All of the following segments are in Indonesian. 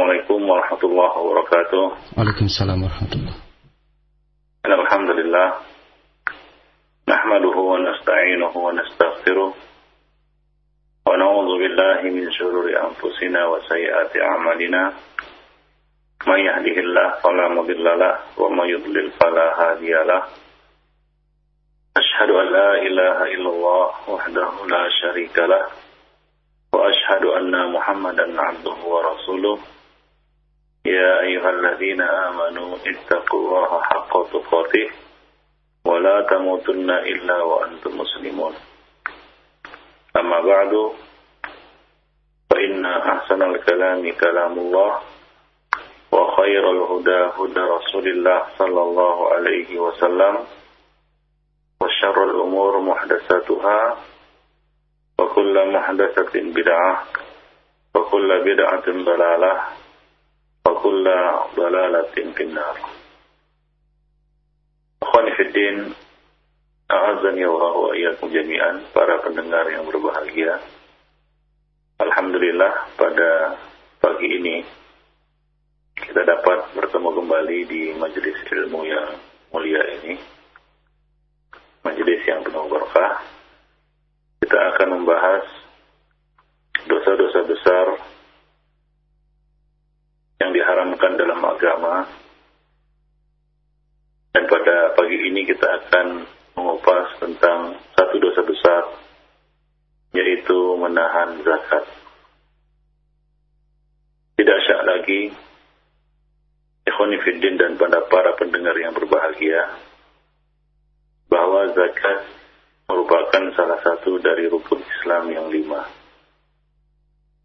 Assalamualaikum warahmatullahi wabarakatuh. Waalaikumsalam warahmatullahi Alhamdulillah. Nahmaduhu wa nasta'inuhu wa nastaghfiruh. Wa na'udzu billahi min shururi anfusina wa sayyiati a'malina. May yahdihillahu fala mudilla lahu wa may yudlil fala hadiya lahu. Ashhadu an la ilaha illallah wahdahu la syarika lahu. وأشهد أن محمدا عبده ورسوله يا أيها الذين آمنوا اتقوا الله حق تقاته ولا تموتن إلا وأنتم مسلمون. أما بعد فإن أحسن الكلام كلام الله وخير الهدى هدى رسول الله صلى الله عليه وسلم وشر الأمور محدثاتها وكل محدثة بدعة وكل بدعة ضلالة وكل ضلالة في النار Akhwani Fiddin A'azani Allah wa iyyakum jami'an Para pendengar yang berbahagia Alhamdulillah pada pagi ini Kita dapat bertemu kembali di majelis ilmu yang mulia ini Majelis yang penuh berkah kita akan membahas dosa-dosa besar yang diharamkan dalam agama. Dan pada pagi ini kita akan mengupas tentang satu dosa besar, yaitu menahan zakat. Tidak syak lagi, Ikhwanifiddin dan pada para pendengar yang berbahagia, bahwa zakat merupakan salah satu dari rukun Islam yang lima.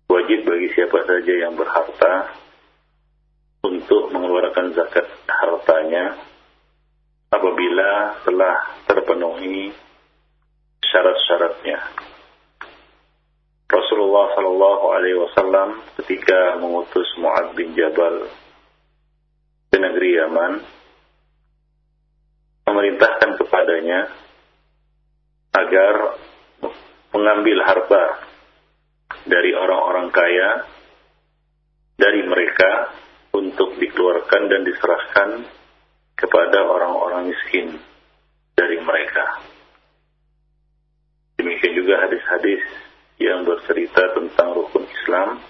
Wajib bagi siapa saja yang berharta untuk mengeluarkan zakat hartanya apabila telah terpenuhi syarat-syaratnya. Rasulullah Shallallahu Alaihi Wasallam ketika mengutus Muad bin Jabal ke negeri Yaman memerintahkan kepadanya agar mengambil harta dari orang-orang kaya dari mereka untuk dikeluarkan dan diserahkan kepada orang-orang miskin dari mereka. Demikian juga hadis-hadis yang bercerita tentang rukun Islam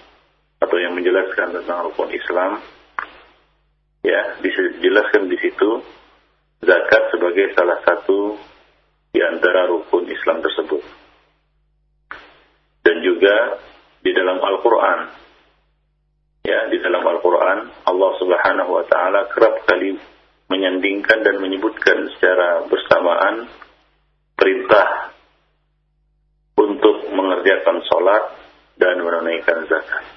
atau yang menjelaskan tentang rukun Islam. Ya, dijelaskan di situ zakat sebagai salah satu di antara rukun Islam tersebut. Dan juga di dalam Al-Quran, ya di dalam Al-Quran Allah Subhanahu Wa Taala kerap kali menyandingkan dan menyebutkan secara bersamaan perintah untuk mengerjakan sholat dan menunaikan zakat.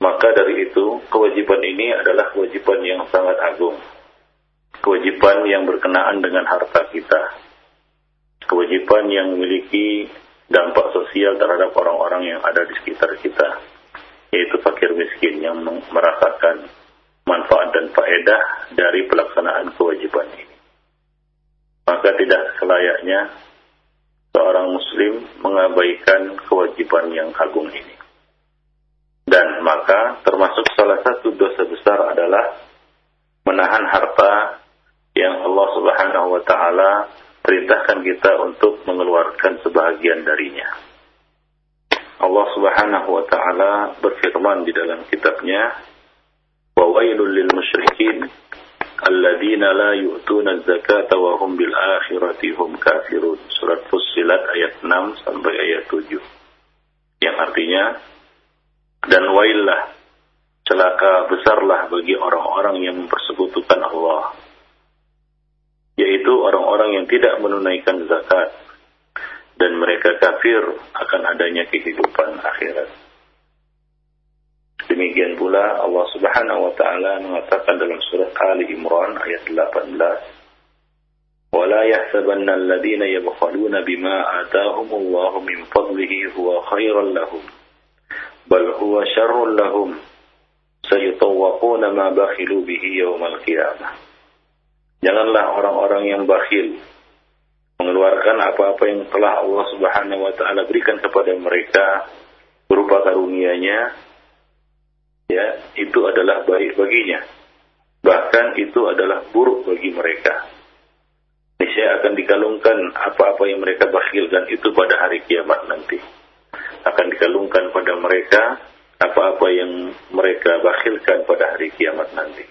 Maka dari itu, kewajiban ini adalah kewajiban yang sangat agung kewajiban yang berkenaan dengan harta kita, kewajiban yang memiliki dampak sosial terhadap orang-orang yang ada di sekitar kita, yaitu fakir miskin yang merasakan manfaat dan faedah dari pelaksanaan kewajiban ini. Maka tidak selayaknya seorang muslim mengabaikan kewajiban yang agung ini. Dan maka termasuk salah satu dosa besar adalah menahan harta yang Allah Subhanahu wa taala perintahkan kita untuk mengeluarkan sebahagian darinya. Allah Subhanahu wa taala berfirman di dalam kitabnya, "Wa wailul lil musyrikin alladzina la yu'tuna zakata wa hum bil akhirati hum kafirun." Surat Fussilat ayat 6 sampai ayat 7. Yang artinya dan waillah celaka besarlah bagi orang-orang yang mempersekutukan Allah yaitu orang-orang yang tidak menunaikan zakat dan mereka kafir akan adanya kehidupan akhirat. Demikian pula Allah Subhanahu wa taala mengatakan dalam surat Ali Imran ayat 18 ولا يحسبن الذين يبخلون بما آتاهم الله من فضله هو خيرا لهم بل هو شر لهم سيطوقون ما بخلوا به يوم القيامة Janganlah orang-orang yang bakhil mengeluarkan apa-apa yang telah Allah Subhanahu wa taala berikan kepada mereka berupa karunia-Nya ya itu adalah baik baginya. Bahkan itu adalah buruk bagi mereka. Niscaya akan dikalungkan apa-apa yang mereka bakhilkan itu pada hari kiamat nanti. Akan dikalungkan pada mereka apa-apa yang mereka bakhilkan pada hari kiamat nanti.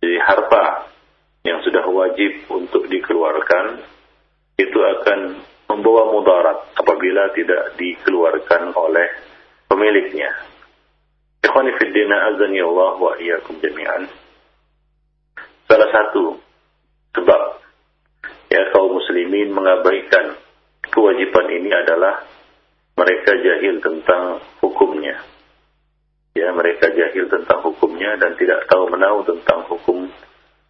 Jadi harta yang sudah wajib untuk dikeluarkan itu akan membawa mudarat apabila tidak dikeluarkan oleh pemiliknya. Ikhwani fi azani Allah wa iyyakum jami'an. Salah satu sebab ya kaum muslimin mengabaikan kewajiban ini adalah mereka jahil tentang hukumnya. Ya, mereka jahil tentang hukumnya dan tidak tahu menahu tentang hukum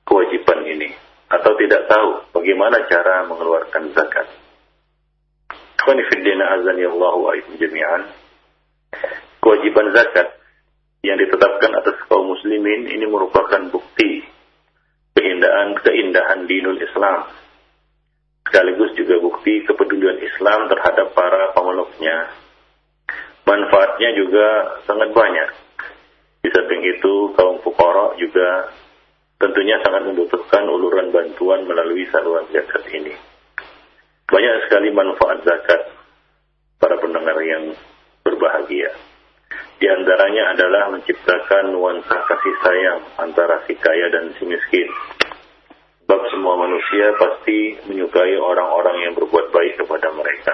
kewajiban ini atau tidak tahu bagaimana cara mengeluarkan zakat. Jami'an. Kewajiban zakat yang ditetapkan atas kaum muslimin ini merupakan bukti keindahan keindahan dinul Islam. Sekaligus juga bukti kepedulian Islam terhadap para pemeluknya. Manfaatnya juga sangat banyak. Di samping itu, kaum fukara juga tentunya sangat membutuhkan uluran bantuan melalui saluran zakat ini. Banyak sekali manfaat zakat para pendengar yang berbahagia. Di antaranya adalah menciptakan nuansa kasih sayang antara si kaya dan si miskin. Sebab semua manusia pasti menyukai orang-orang yang berbuat baik kepada mereka.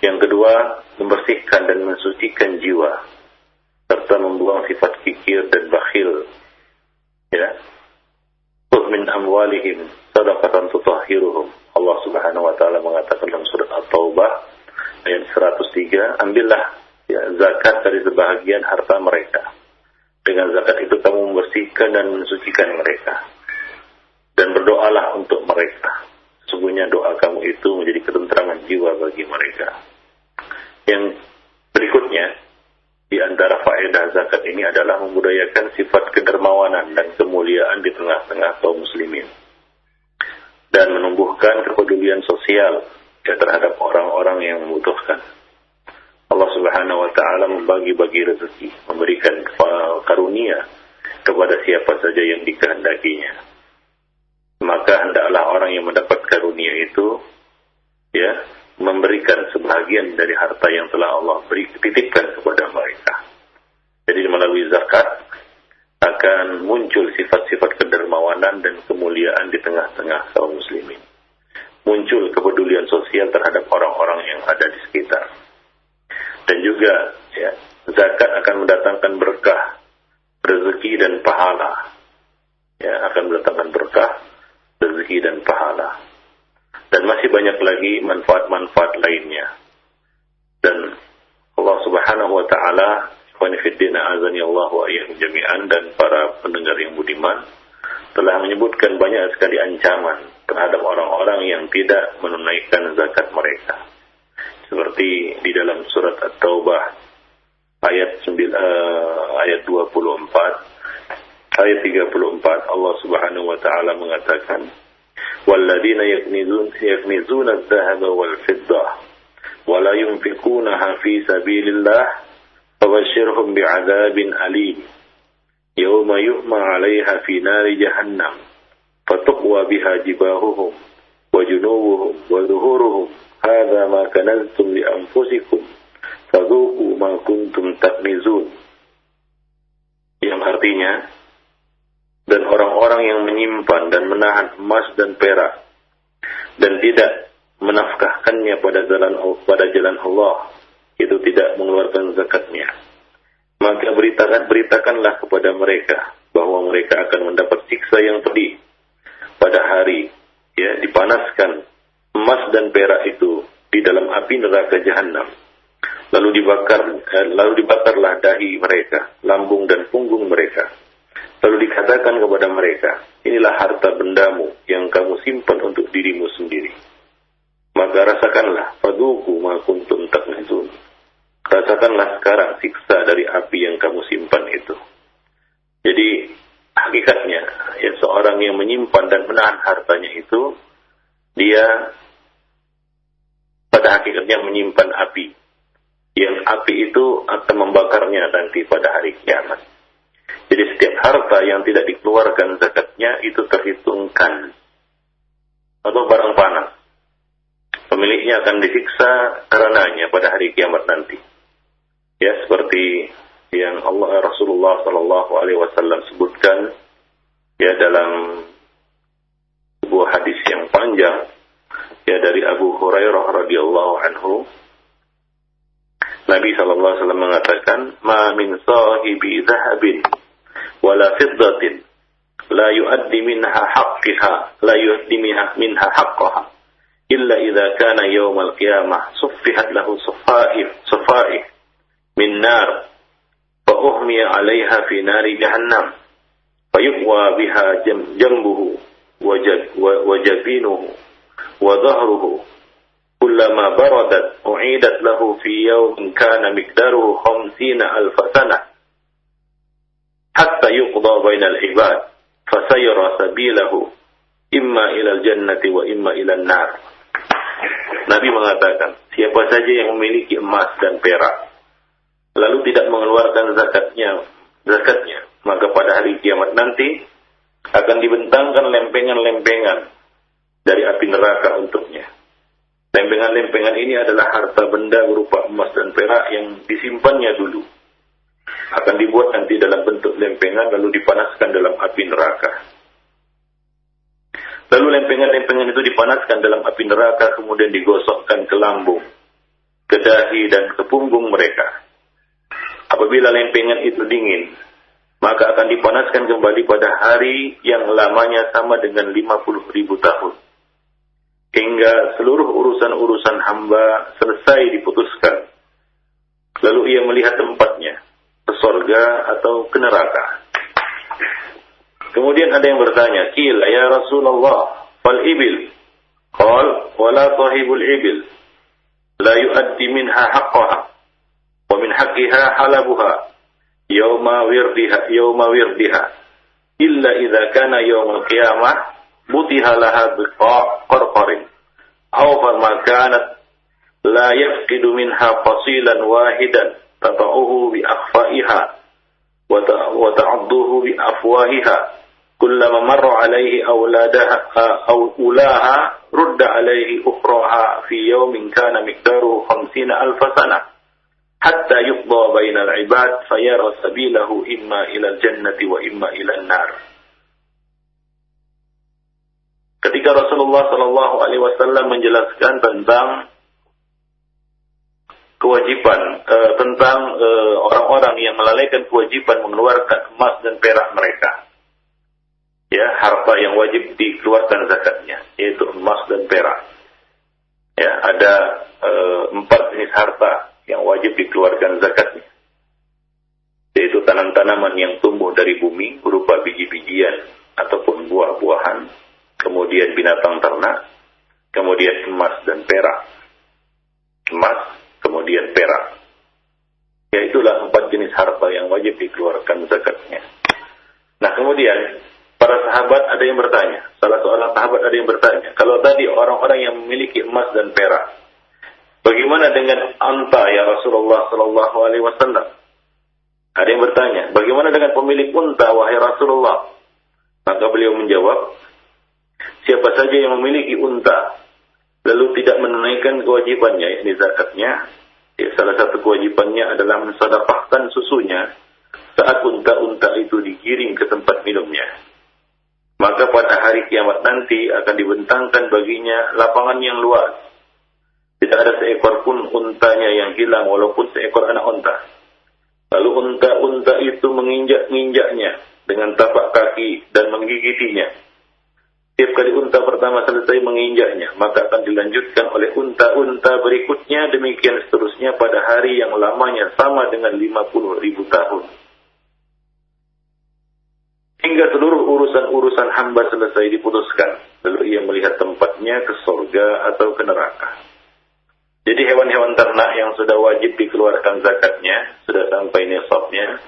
Yang kedua, membersihkan dan mensucikan jiwa, serta membuang sifat kikir dan bakhil ya. Khudh min amwalihim sadaqatan tutahhiruhum. Allah Subhanahu wa taala mengatakan dalam surat At-Taubah ayat 103 ambillah ya zakat dari sebahagian harta mereka. Dengan zakat itu kamu membersihkan dan mensucikan mereka. Dan berdoalah untuk mereka. Sesungguhnya doa kamu itu menjadi ketentraman jiwa bagi mereka. Yang berikutnya di antara faedah zakat ini adalah membudayakan sifat kedermawanan dan kemuliaan di tengah-tengah kaum muslimin dan menumbuhkan kepedulian sosial ya, terhadap orang-orang yang membutuhkan. Allah Subhanahu wa taala membagi-bagi rezeki, memberikan karunia kepada siapa saja yang dikehendakinya. Maka hendaklah orang yang mendapat karunia itu ya memberikan sebagian dari harta yang telah Allah beri titipkan kepada mereka. Jadi melalui zakat akan muncul sifat-sifat kedermawanan dan kemuliaan di tengah-tengah kaum muslimin. Muncul kepedulian sosial terhadap orang-orang yang ada di sekitar. Dan juga ya, zakat akan mendatangkan berkah, rezeki dan pahala. Ya, akan mendatangkan berkah, rezeki dan pahala dan masih banyak lagi manfaat-manfaat lainnya. Dan Allah Subhanahu wa taala azani Allah wa jami'an dan para pendengar yang budiman telah menyebutkan banyak sekali ancaman terhadap orang-orang yang tidak menunaikan zakat mereka. Seperti di dalam surat At-Taubah ayat 9, uh, eh, ayat 24 ayat 34 Allah Subhanahu wa taala mengatakan والذين يكنزون, يكنزون الذهب والفضة ولا ينفقونها في سبيل الله فبشرهم بعذاب أليم. يوم يؤمى عليها في نار جهنم فتقوى بها جباههم وجنوبهم وظهورهم. هذا ما كنزتم لأنفسكم فذوقوا ما كنتم تكنزون yang artinya dan orang-orang yang menyimpan dan menahan emas dan perak dan tidak menafkahkannya pada jalan pada jalan Allah itu tidak mengeluarkan zakatnya. Maka beritakan beritakanlah kepada mereka bahwa mereka akan mendapat siksa yang pedih pada hari ya dipanaskan emas dan perak itu di dalam api neraka jahanam lalu dibakar eh, lalu dibakarlah dahi mereka lambung dan punggung mereka Lalu dikatakan kepada mereka, inilah harta bendamu yang kamu simpan untuk dirimu sendiri. Maka rasakanlah, faduku ma kuntum taknizun. Rasakanlah sekarang siksa dari api yang kamu simpan itu. Jadi hakikatnya ya seorang yang menyimpan dan menahan hartanya itu dia pada hakikatnya menyimpan api yang api itu akan membakarnya nanti pada hari kiamat. Jadi setiap harta yang tidak dikeluarkan zakatnya itu terhitungkan atau barang panas. Pemiliknya akan disiksa karenanya pada hari kiamat nanti. Ya seperti yang Allah Rasulullah Shallallahu Alaihi Wasallam sebutkan ya dalam sebuah hadis yang panjang ya dari Abu Hurairah radhiyallahu anhu Nabi sallallahu alaihi wasallam mengatakan ma min sahibi dhahabin ولا فضة لا يؤدي منها حقها لا يؤدي منها, منها حقها. إلا إذا كان يوم القيامة صفحت له صفائف صفائف من نار فأهمي عليها في نار جهنم فيقوى بها جنبه وجبينه وظهره. كلما بردت أعيدت له في يوم كان مقداره خمسين ألف سنة. hatta yuqda بين ibad fasayara sabilahu imma إلى jannati wa imma النار. nar Nabi mengatakan siapa saja yang memiliki emas dan perak lalu tidak mengeluarkan zakatnya zakatnya maka pada hari kiamat nanti akan dibentangkan lempengan-lempengan dari api neraka untuknya. Lempengan-lempengan ini adalah harta benda berupa emas dan perak yang disimpannya dulu akan dibuat nanti dalam bentuk lempengan lalu dipanaskan dalam api neraka. Lalu lempengan-lempengan itu dipanaskan dalam api neraka kemudian digosokkan ke lambung, ke dahi dan ke punggung mereka. Apabila lempengan itu dingin, maka akan dipanaskan kembali pada hari yang lamanya sama dengan 50 ribu tahun hingga seluruh urusan-urusan hamba selesai diputuskan. Lalu ia melihat tempatnya, ke sorga atau ke neraka. Kemudian ada yang bertanya, Kila ya Rasulullah, fal ibil. Qal, wala sahibul ibil. La yuaddi minha haqqaha. Wa min haqqiha halabuha. Yawma wirdiha, yawma wirdiha. Illa idha kana yawma qiyamah butiha laha biqarqarin aw fama kanat la yafqidu minha fasilan wahidan wa ta'adduhu bi afwahiha كلما مر عليه أولادها أو أولاها رد عليه أخراها في يوم كان مقداره خمسين ألف سنة. حتى يقضى بين العباد فيرى سبيله إما إلى الجنة وإما إلى النار. Ketika Rasulullah Shallallahu Alaihi Wasallam menjelaskan tentang kewajiban e, tentang eh, orang-orang yang melalaikan kewajiban mengeluarkan emas dan perak mereka, ya harta yang wajib dikeluarkan zakatnya, yaitu emas dan perak. Ya ada e, empat jenis harta yang wajib dikeluarkan zakatnya, yaitu tanam-tanaman yang tumbuh dari bumi berupa biji-bijian ataupun buah-buahan kemudian binatang ternak, kemudian emas dan perak. Emas, kemudian perak. Ya itulah empat jenis harta yang wajib dikeluarkan zakatnya. Nah kemudian para sahabat ada yang bertanya, salah seorang sahabat ada yang bertanya, kalau tadi orang-orang yang memiliki emas dan perak, bagaimana dengan anta ya Rasulullah Sallallahu Alaihi Wasallam? Ada yang bertanya, bagaimana dengan pemilik unta wahai Rasulullah? Maka beliau menjawab, siapa saja yang memiliki unta lalu tidak menunaikan kewajibannya yakni zakatnya. Ya, salah satu kewajibannya adalah mensadaqahkan susunya saat unta-unta itu digiring ke tempat minumnya. Maka pada hari kiamat nanti akan dibentangkan baginya lapangan yang luas. Tidak ada seekor pun untanya yang hilang walaupun seekor anak unta. Lalu unta-unta itu menginjak-injaknya dengan tapak kaki dan menggigitinya setiap kali unta pertama selesai menginjaknya, maka akan dilanjutkan oleh unta-unta berikutnya, demikian seterusnya pada hari yang lamanya sama dengan 50 ribu tahun. Hingga seluruh urusan-urusan hamba selesai diputuskan, lalu ia melihat tempatnya ke sorga atau ke neraka. Jadi hewan-hewan ternak yang sudah wajib dikeluarkan zakatnya, sudah sampai nisabnya,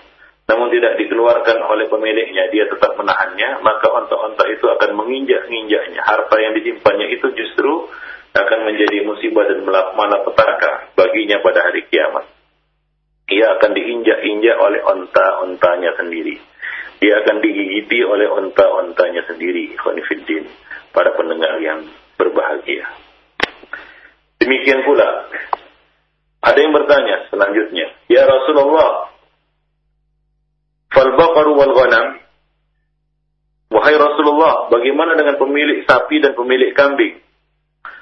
namun tidak dikeluarkan oleh pemiliknya, dia tetap menahannya, maka onta-onta itu akan menginjak-injaknya. Harta yang disimpannya itu justru akan menjadi musibah dan malapetaka baginya pada hari kiamat. dia akan diinjak-injak oleh onta-ontanya sendiri. Dia akan digigiti oleh onta-ontanya sendiri. Khonifuddin, para pendengar yang berbahagia. Demikian pula, ada yang bertanya selanjutnya, Ya Rasulullah, fal baqaru wal ghanam. Wahai Rasulullah, bagaimana dengan pemilik sapi dan pemilik kambing?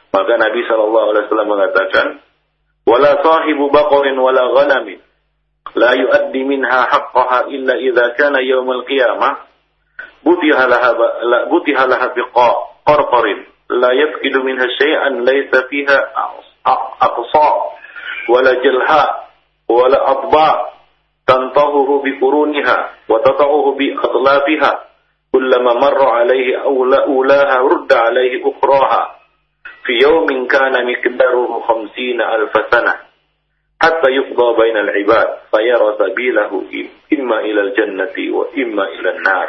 Maka Nabi SAW mengatakan, "Wala sahibu baqarin wala ghanamin la yuaddi minha haqqaha illa idza kana yawmal qiyamah. Butiha laha la butiha laha biqa qarqarin. La yafqidu minha shay'an laysa fiha aqsa wala jalha wala adba تنطهه بقرونها وتطعه بأطلافها كلما مر عليه أولى أولاها رد عليه أخرىها في يوم كان مقداره خمسين ألف سنة حتى يقضى بين العباد فيرى سبيله إما إلى الجنة وإما إلى النار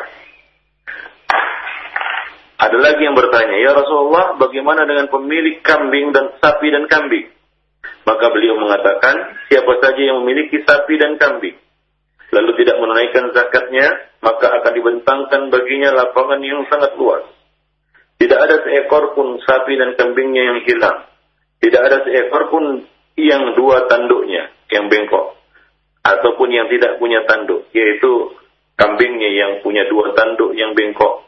Ada lagi yang bertanya, Ya Rasulullah, bagaimana dengan pemilik kambing dan sapi dan kambing? Maka beliau mengatakan, siapa saja yang memiliki sapi dan kambing, lalu tidak menunaikan zakatnya, maka akan dibentangkan baginya lapangan yang sangat luas. Tidak ada seekor pun sapi dan kambingnya yang hilang. Tidak ada seekor pun yang dua tanduknya yang bengkok. Ataupun yang tidak punya tanduk, yaitu kambingnya yang punya dua tanduk yang bengkok.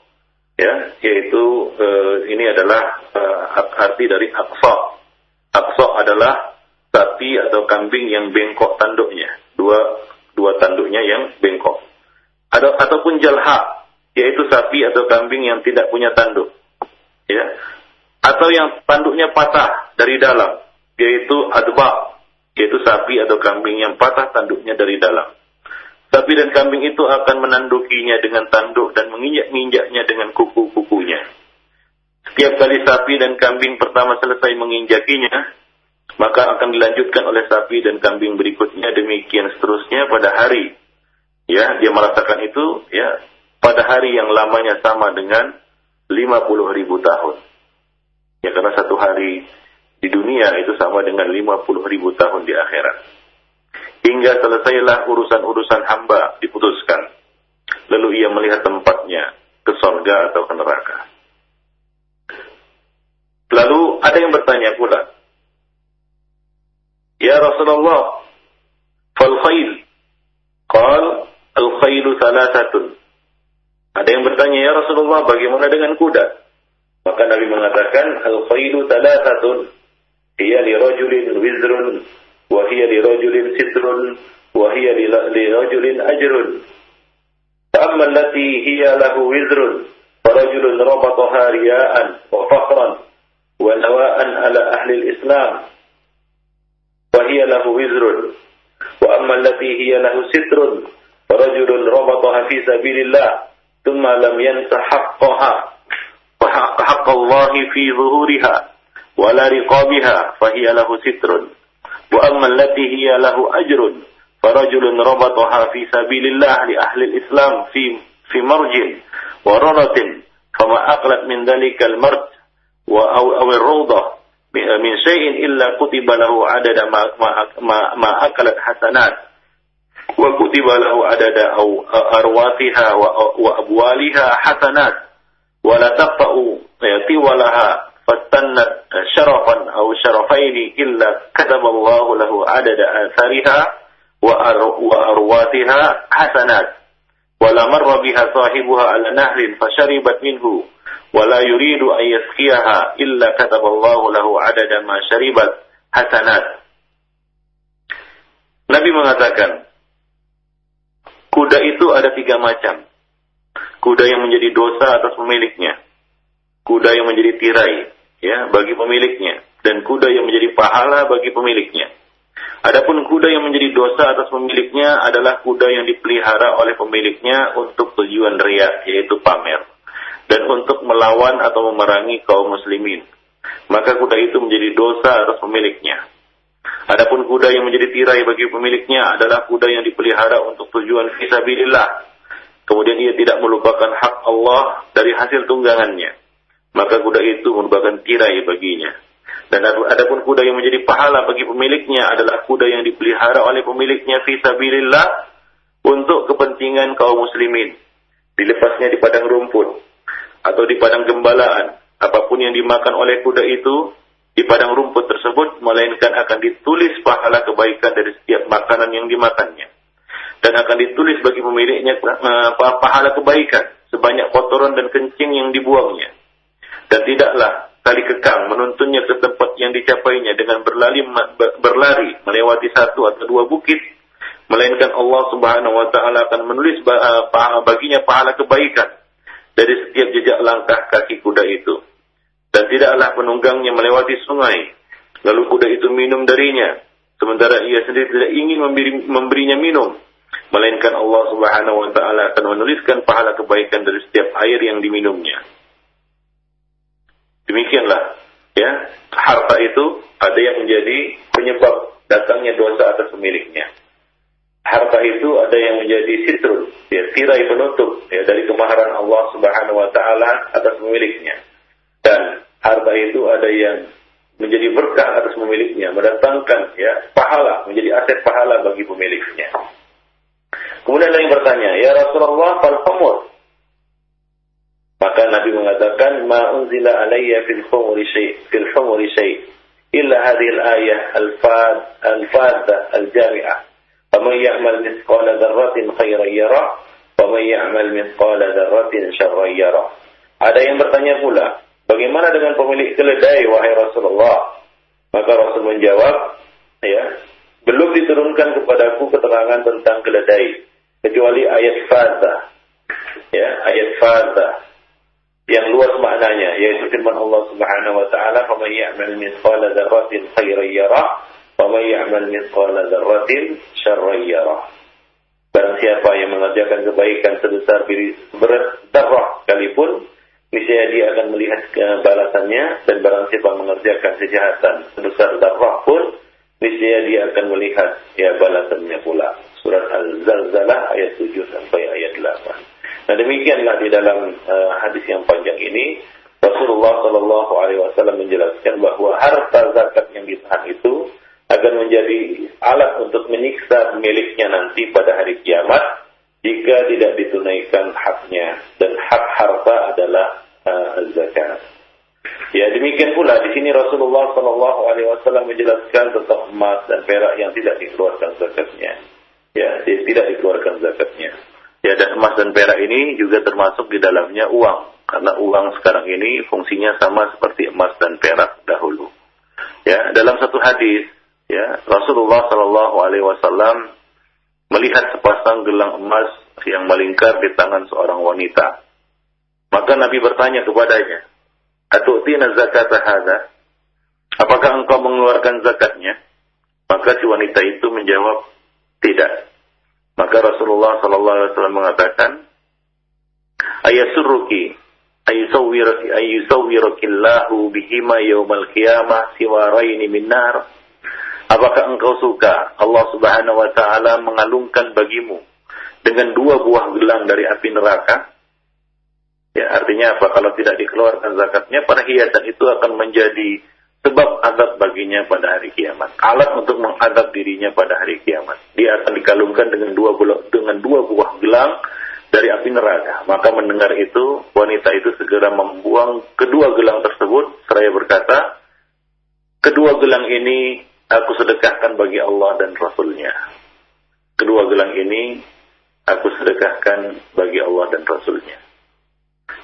Ya, yaitu uh, ini adalah uh, arti dari aksa. Aksa adalah sapi atau kambing yang bengkok tanduknya. Dua dua tanduknya yang bengkok. Ada ataupun jalha, yaitu sapi atau kambing yang tidak punya tanduk. Ya. Atau yang tanduknya patah dari dalam, yaitu adba, yaitu sapi atau kambing yang patah tanduknya dari dalam. Sapi dan kambing itu akan menandukinya dengan tanduk dan menginjak-injaknya dengan kuku-kukunya. Setiap kali sapi dan kambing pertama selesai menginjakinya, maka akan dilanjutkan oleh sapi dan kambing berikutnya demikian seterusnya pada hari. Ya dia merasakan itu ya pada hari yang lamanya sama dengan 50 ribu tahun. Ya karena satu hari di dunia itu sama dengan 50 ribu tahun di akhirat. Hingga selesailah urusan-urusan hamba diputuskan. Lalu ia melihat tempatnya ke sorga atau ke neraka. Lalu ada yang bertanya pula Ya Rasulullah, fal khayl. Qal al khaylu thalathatun. Ada yang bertanya, ya Rasulullah, bagaimana dengan kuda? Maka Nabi mengatakan, al khaylu thalathatun. Hiya li rajulin wizrun, wa hiya li rajulin sitrun, wa hiya li rajulin ajrun. فأما التي هي له وزر فرجل ربطها رياء وفخرا ونواء على أهل الإسلام فهي له وزر. وأما التي هي له ستر فرجل ربطها في سبيل الله ثم لم ينس حقها. وحق حق الله في ظهورها ولا رقابها فهي له ستر. وأما التي هي له أجر فرجل ربطها في سبيل الله لأهل الإسلام في في مرج ورنة فما أقلت من ذلك المرج أو الروضة. Min syai'in illa kutiba lahu adada ma ma, ma akalat hasanat wa kutiba lahu adada au arwatiha wa, wa abwaliha hasanat wa la taqta'u tiwalaha fastannat syarafan au syarafaini illa kataba Allah lahu adada athariha wa, ar, wa arwatiha hasanat wa la marra biha sahibuha ala nahrin fasharibat minhu ولا يريد أن يسقيها إلا كتب الله له عدد ما شربت حسنات. Nabi mengatakan, kuda itu ada tiga macam. Kuda yang menjadi dosa atas pemiliknya, kuda yang menjadi tirai ya bagi pemiliknya, dan kuda yang menjadi pahala bagi pemiliknya. Adapun kuda yang menjadi dosa atas pemiliknya adalah kuda yang dipelihara oleh pemiliknya untuk tujuan riak, yaitu pamer dan untuk melawan atau memerangi kaum muslimin. Maka kuda itu menjadi dosa atas pemiliknya. Adapun kuda yang menjadi tirai bagi pemiliknya adalah kuda yang dipelihara untuk tujuan fisabilillah. Kemudian ia tidak melupakan hak Allah dari hasil tunggangannya. Maka kuda itu merupakan tirai baginya. Dan adapun kuda yang menjadi pahala bagi pemiliknya adalah kuda yang dipelihara oleh pemiliknya fi sabilillah untuk kepentingan kaum muslimin. Dilepasnya di padang rumput atau di padang gembalaan, apa pun yang dimakan oleh kuda itu di padang rumput tersebut melainkan akan ditulis pahala kebaikan dari setiap makanan yang dimakannya. Dan akan ditulis bagi pemiliknya eh, pahala kebaikan sebanyak kotoran dan kencing yang dibuangnya. Dan tidaklah tali kekang menuntunnya ke tempat yang dicapainya dengan berlari berlari melewati satu atau dua bukit melainkan Allah Subhanahu wa taala akan menulis uh, baginya pahala kebaikan dari setiap jejak langkah kaki kuda itu. Dan tidaklah penunggangnya melewati sungai. Lalu kuda itu minum darinya. Sementara ia sendiri tidak ingin memberi, memberinya minum. Melainkan Allah Subhanahu wa taala akan menuliskan pahala kebaikan dari setiap air yang diminumnya. Demikianlah ya. Harta itu ada yang menjadi penyebab datangnya dosa atas pemiliknya. Harta itu ada yang menjadi sitrul, ya, tirai penutup ya, dari kemaharan Allah Subhanahu wa taala atas pemiliknya. Dan harta itu ada yang menjadi berkah atas pemiliknya, mendatangkan ya pahala, menjadi aset pahala bagi pemiliknya. Kemudian ada yang bertanya, "Ya Rasulullah, fal khamur?" Maka Nabi mengatakan, "Ma unzila fil khumri syai' fil khumri syai' illa hadhihi al-ayah al-fad al-fadha al-jami'ah. Faman ya'mal mithqala dzarratin khairan yara, faman ya'mal mithqala dzarratin syarran yara." Ada yang bertanya pula, bagaimana dengan pemilik keledai wahai Rasulullah? Maka Rasul menjawab, ya, belum diturunkan kepadaku keterangan tentang keledai kecuali ayat fadha. Ya, ayat fadha yang luas maknanya yaitu firman Allah Subhanahu wa taala faman ya'mal mithqala dzarratin khairan yara man ya'mal mithqala dzarratin syarran yara Barang siapa yang mengerjakan kebaikan sebesar berat darah sekalipun niscaya dia akan melihat balasannya dan barang siapa mengerjakan kejahatan sebesar darah pun niscaya dia akan melihat ya balasannya pula. Surat al-zalzalah ayat 7 sampai ayat 8 Nah demikianlah di dalam uh, hadis yang panjang ini. Rasulullah Shallallahu Alaihi Wasallam menjelaskan bahwa harta zakat yang ditahan itu akan menjadi alat untuk menyiksa miliknya nanti pada hari kiamat jika tidak ditunaikan haknya dan hak harta adalah uh, zakat. Ya demikian pula di sini Rasulullah Shallallahu Alaihi Wasallam menjelaskan tentang emas dan perak yang tidak dikeluarkan zakatnya. Ya, tidak dikeluarkan zakatnya. Ya, dan emas dan perak ini juga termasuk di dalamnya uang. Karena uang sekarang ini fungsinya sama seperti emas dan perak dahulu. Ya, dalam satu hadis, ya, Rasulullah Shallallahu Alaihi Wasallam melihat sepasang gelang emas yang melingkar di tangan seorang wanita. Maka Nabi bertanya kepadanya, Atu'tina zakat? Apakah engkau mengeluarkan zakatnya? Maka si wanita itu menjawab, tidak. Maka Rasulullah sallallahu alaihi wasallam mengatakan, "Ayasurruki ayusawwirukillahu bihima yaumal qiyamah siwaraini min nar?" Apakah engkau suka Allah Subhanahu wa taala mengalungkan bagimu dengan dua buah gelang dari api neraka? Ya, artinya apa? Kalau tidak dikeluarkan zakatnya, perhiasan itu akan menjadi sebab azab baginya pada hari kiamat. Alat untuk mengadab dirinya pada hari kiamat. Dia akan dikalungkan dengan dua buah, dengan dua buah gelang dari api neraka. Maka mendengar itu, wanita itu segera membuang kedua gelang tersebut seraya berkata, kedua gelang ini aku sedekahkan bagi Allah dan Rasulnya. Kedua gelang ini aku sedekahkan bagi Allah dan Rasulnya.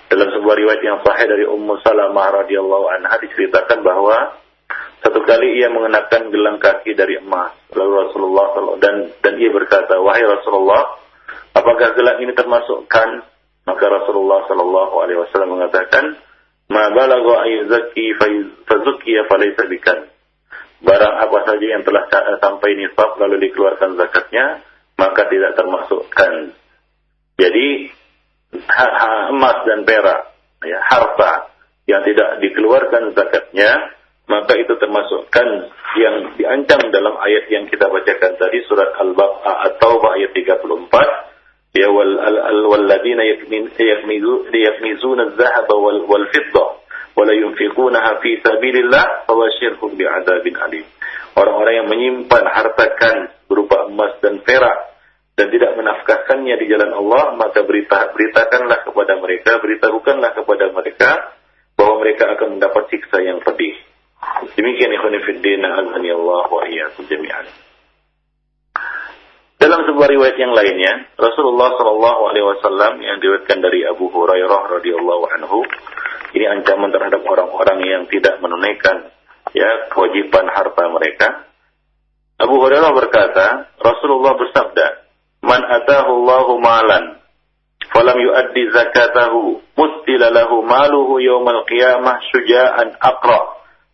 Dalam sebuah riwayat yang sahih dari Ummu Salamah radhiyallahu anha diceritakan bahwa satu kali ia mengenakan gelang kaki dari emas. Lalu Rasulullah dan dan ia berkata, "Wahai Rasulullah, apakah gelang ini termasuk kan?" Maka Rasulullah sallallahu alaihi wasallam mengatakan, "Ma balagha ayyuzaki fazukiya falaysa bikan." Barang apa saja yang telah sampai nisab lalu dikeluarkan zakatnya, maka tidak termasuk kan. Jadi emas dan perak, ya, harta yang tidak dikeluarkan zakatnya, maka itu termasukkan yang diancam dalam ayat yang kita bacakan tadi surat Al-Baqarah atau ayat 34 ya wal al, al walladzina yakmizuna adh-dhahaba wal wal fidda wa la yunfiqunaha fi sabilillah fawashirhum bi'adzabin alim. Orang-orang yang menyimpan harta kan berupa emas dan perak dan tidak menafkahkannya di jalan Allah, maka berita beritakanlah kepada mereka, beritahukanlah kepada mereka bahwa mereka akan mendapat siksa yang pedih. Demikian ikhwan fillah azani Allah wa jami'an. Dalam sebuah riwayat yang lainnya, Rasulullah Shallallahu Alaihi Wasallam yang diriwayatkan dari Abu Hurairah radhiyallahu anhu, ini ancaman terhadap orang-orang yang tidak menunaikan ya kewajiban harta mereka. Abu Hurairah berkata, Rasulullah bersabda, "Man atahu Allahu malan, falam yuaddi zakatahu, mustila lahu maluhu yawmal qiyamah syuja'an aqra,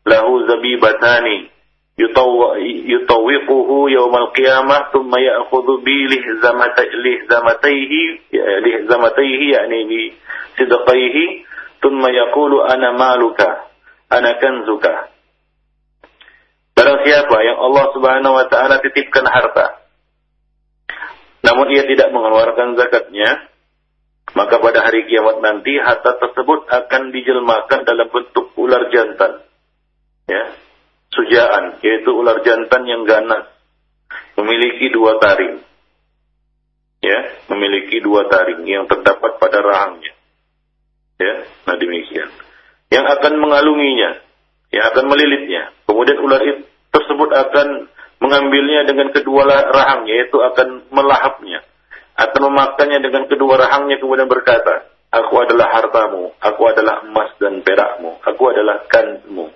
lahu zabibatani, يطوقه يوم القيامة ثم يأخذ بلهزمتيه لهزمتيه يعني بصدقيه thumma yaqulu ana maluka, ana kanzuka. Barang siapa yang Allah Subhanahu wa taala titipkan harta namun ia tidak mengeluarkan zakatnya, maka pada hari kiamat nanti harta tersebut akan dijelmakan dalam bentuk ular jantan. Ya, sujaan, yaitu ular jantan yang ganas, memiliki dua taring. Ya, memiliki dua taring yang terdapat pada rahangnya. Ya, nah demikian. Yang akan mengalunginya, yang akan melilitnya. Kemudian ular itu tersebut akan mengambilnya dengan kedua rahangnya, yaitu akan melahapnya. Akan memakannya dengan kedua rahangnya kemudian berkata, Aku adalah hartamu, aku adalah emas dan perakmu, aku adalah kanmu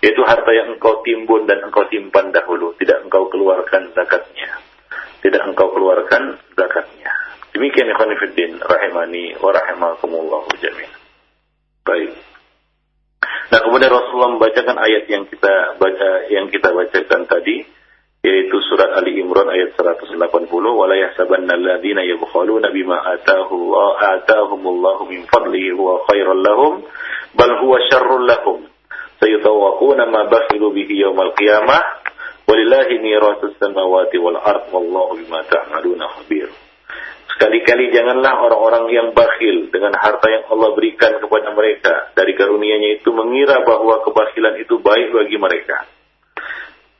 yaitu harta yang engkau timbun dan engkau simpan dahulu, tidak engkau keluarkan zakatnya. Tidak engkau keluarkan zakatnya. Demikian ikhwan fiddin rahimani wa rahimakumullah jami'an. Baik. Nah, kemudian Rasulullah membacakan ayat yang kita baca yang kita bacakan tadi yaitu surat Ali Imran ayat 180 wala yahsabanna alladziina yabkhaluna bima ataahu ataahumullahu min fadlihi huwa khairal lahum bal huwa syarrul lahum sayutawaquna ma bakhilu bihi yawmal qiyamah walillahi mirasus samawati wal ard wallahu bima ta'maluna khabir Sekali-kali janganlah orang-orang yang bakhil dengan harta yang Allah berikan kepada mereka dari karunia-Nya itu mengira bahwa kebakhilan itu baik bagi mereka.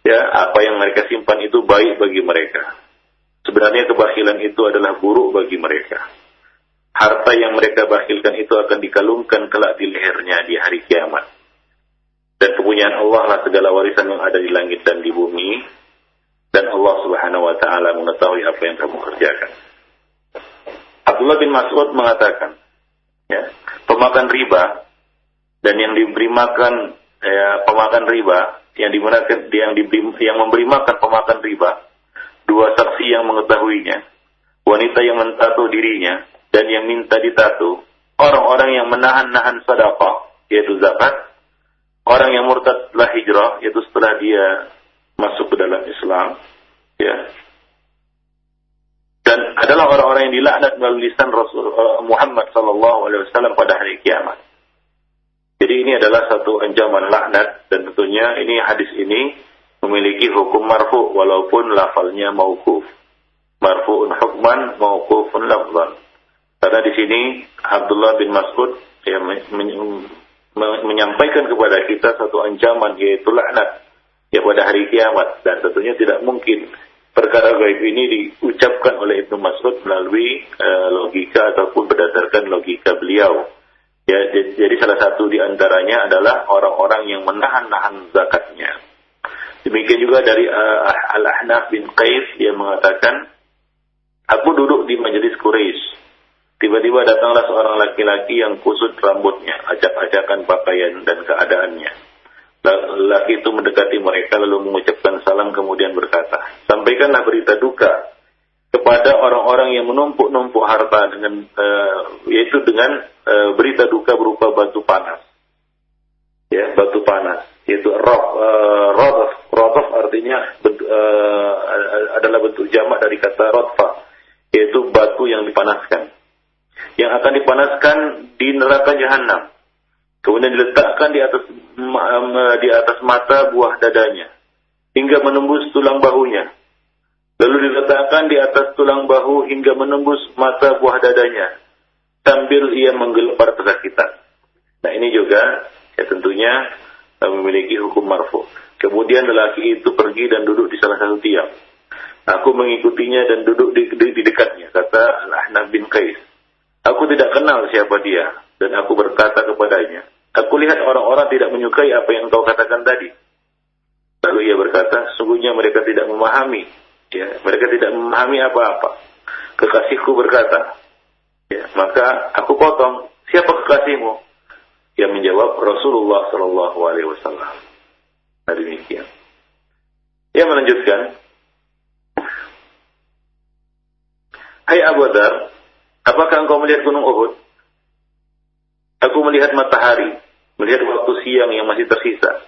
Ya, apa yang mereka simpan itu baik bagi mereka. Sebenarnya kebakhilan itu adalah buruk bagi mereka. Harta yang mereka bakhilkan itu akan dikalungkan kelak di lehernya di hari kiamat dan kepunyaan Allah lah segala warisan yang ada di langit dan di bumi dan Allah Subhanahu wa taala mengetahui apa yang kamu kerjakan. Abdullah bin Mas'ud mengatakan, ya, pemakan riba dan yang diberi makan ya, pemakan riba yang digunakan yang diberi yang memberi makan pemakan riba dua saksi yang mengetahuinya wanita yang mentato dirinya dan yang minta ditato orang-orang yang menahan-nahan sedekah yaitu zakat orang yang murtad telah hijrah yaitu setelah dia masuk ke dalam Islam ya dan adalah orang-orang yang dilaknat melalui lisan Rasul uh, Muhammad sallallahu alaihi wasallam pada hari kiamat. Jadi ini adalah satu ancaman laknat dan tentunya ini hadis ini memiliki hukum marfu walaupun lafalnya mauquf. Marfu'un hukman mauqufun lafzan. Karena di sini Abdullah bin Mas'ud ya, menyampaikan kepada kita satu ancaman yaitu laknat ya pada hari kiamat dan tentunya tidak mungkin perkara gaib ini diucapkan oleh Ibnu Mas'ud melalui uh, logika ataupun berdasarkan logika beliau. Ya, jadi salah satu di antaranya adalah orang-orang yang menahan-nahan zakatnya. Demikian juga dari uh, Al-Ahnaf bin Qais yang mengatakan, Aku duduk di majelis Quraisy Tiba-tiba datanglah seorang laki-laki yang kusut rambutnya, acak-acakan pakaian dan keadaannya. Laki itu mendekati mereka lalu mengucapkan salam kemudian berkata, sampaikanlah berita duka kepada orang-orang yang menumpuk-numpuk harta dengan uh, yaitu dengan uh, berita duka berupa batu panas. Ya, batu panas yaitu rof uh, rotof rotof artinya uh, adalah bentuk jamak dari kata rotfa yaitu batu yang dipanaskan yang akan dipanaskan di neraka jahanam. Kemudian diletakkan di atas di atas mata buah dadanya hingga menembus tulang bahunya. Lalu diletakkan di atas tulang bahu hingga menembus mata buah dadanya sambil ia menggelepar kesakitan. Nah ini juga Ya tentunya memiliki hukum marfu. Kemudian lelaki itu pergi dan duduk di salah satu tiang. Aku mengikutinya dan duduk di, di, di dekatnya, kata Al-Ahnaf bin Qais. Aku tidak kenal siapa dia, dan aku berkata kepadanya, Aku lihat orang-orang tidak menyukai apa yang kau katakan tadi. Lalu ia berkata, sungguhnya mereka tidak memahami. Ya, mereka tidak memahami apa-apa. Kekasihku berkata, ya, maka aku potong, siapa kekasihmu? Ia menjawab Rasulullah Shallallahu Alaihi Wasallam. Nah demikian. Ia melanjutkan, Hai Abu Dhar, apakah engkau melihat gunung Uhud? Aku melihat matahari, melihat waktu siang yang masih tersisa.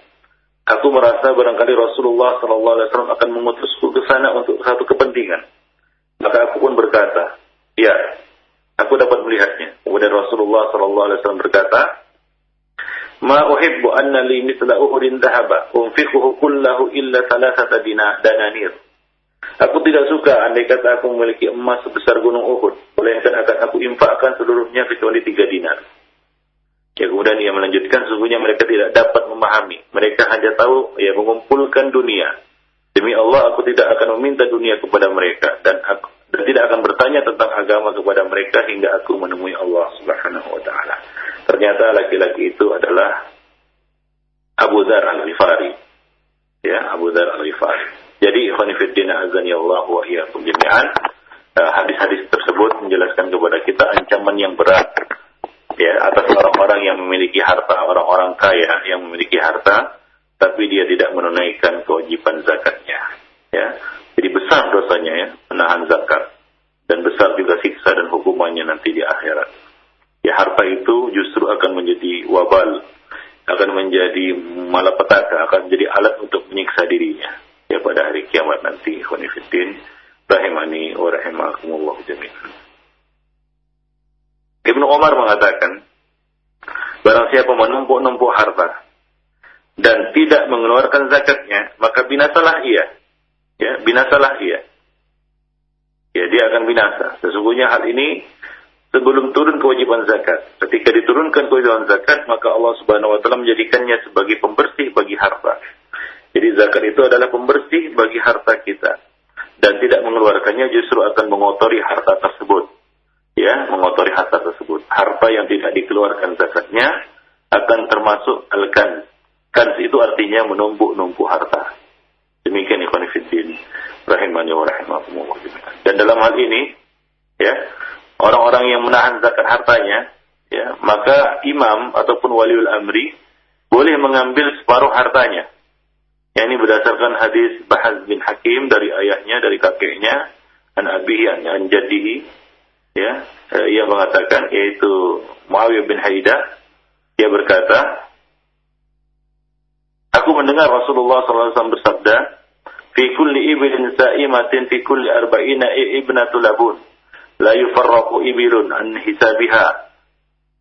Aku merasa barangkali Rasulullah Sallallahu Alaihi Wasallam akan mengutusku ke sana untuk satu kepentingan. Maka aku pun berkata, ya, aku dapat melihatnya. Kemudian Rasulullah Sallallahu Alaihi Wasallam berkata, Ma uhibbu anna li mithla uhudin dhahaba, unfiquhu kullahu illa thalathata dananir. Aku tidak suka andai kata aku memiliki emas sebesar gunung Uhud, melainkan akan aku infakkan seluruhnya kecuali tiga dinar. Ya kemudian ia melanjutkan, sesungguhnya mereka tidak dapat memahami. Mereka hanya tahu ya mengumpulkan dunia. Demi Allah, aku tidak akan meminta dunia kepada mereka dan aku dan tidak akan bertanya tentang agama kepada mereka hingga aku menemui Allah Subhanahu wa taala. Ternyata laki-laki itu adalah Abu Dzar Al-Ghifari. Ya, Abu Dzar Al-Ghifari. Jadi ikhwanifiddin azani Allah wa iyyakum jami'an. Eh, hadis-hadis tersebut menjelaskan kepada kita ancaman yang berat ya atas orang-orang yang memiliki harta, orang-orang kaya yang memiliki harta tapi dia tidak menunaikan kewajiban zakatnya. Ya. Jadi besar dosanya ya menahan zakat dan besar juga siksa dan hukumannya nanti di akhirat. Ya harta itu justru akan menjadi wabal, akan menjadi malapetaka, akan menjadi alat untuk menyiksa dirinya ya pada hari kiamat nanti khonifiddin rahimani wa rahimakumullah jami'an Ibnu Umar mengatakan barang siapa menumpuk-numpuk harta dan tidak mengeluarkan zakatnya maka binasalah ia. Ya binasalah ia. Ya dia akan binasa. Sesungguhnya hal ini sebelum turun kewajiban zakat. Ketika diturunkan kewajiban zakat maka Allah Subhanahu wa taala menjadikannya sebagai pembersih bagi harta. Jadi zakat itu adalah pembersih bagi harta kita. Dan tidak mengeluarkannya justru akan mengotori harta tersebut. Ya, mengotori harta tersebut. Harta yang tidak dikeluarkan zakatnya akan termasuk al-kan. Kans itu artinya menumpuk-numpuk harta. Demikian ikhwan fiddin. Rahimani wa. Dan dalam hal ini, ya, orang-orang yang menahan zakat hartanya, ya, maka imam ataupun waliul amri boleh mengambil separuh hartanya yang ini berdasarkan hadis Bahaz bin Hakim dari ayahnya, dari kakeknya, an abihi, an jadihi, ya eh, ia mengatakan yaitu Muawiyah bin Haidah ia berkata Aku mendengar Rasulullah SAW bersabda fi kulli ibilin sa'imatin fi kulli arba'ina ibnatul labun la yufarraqu ibilun an hisabiha.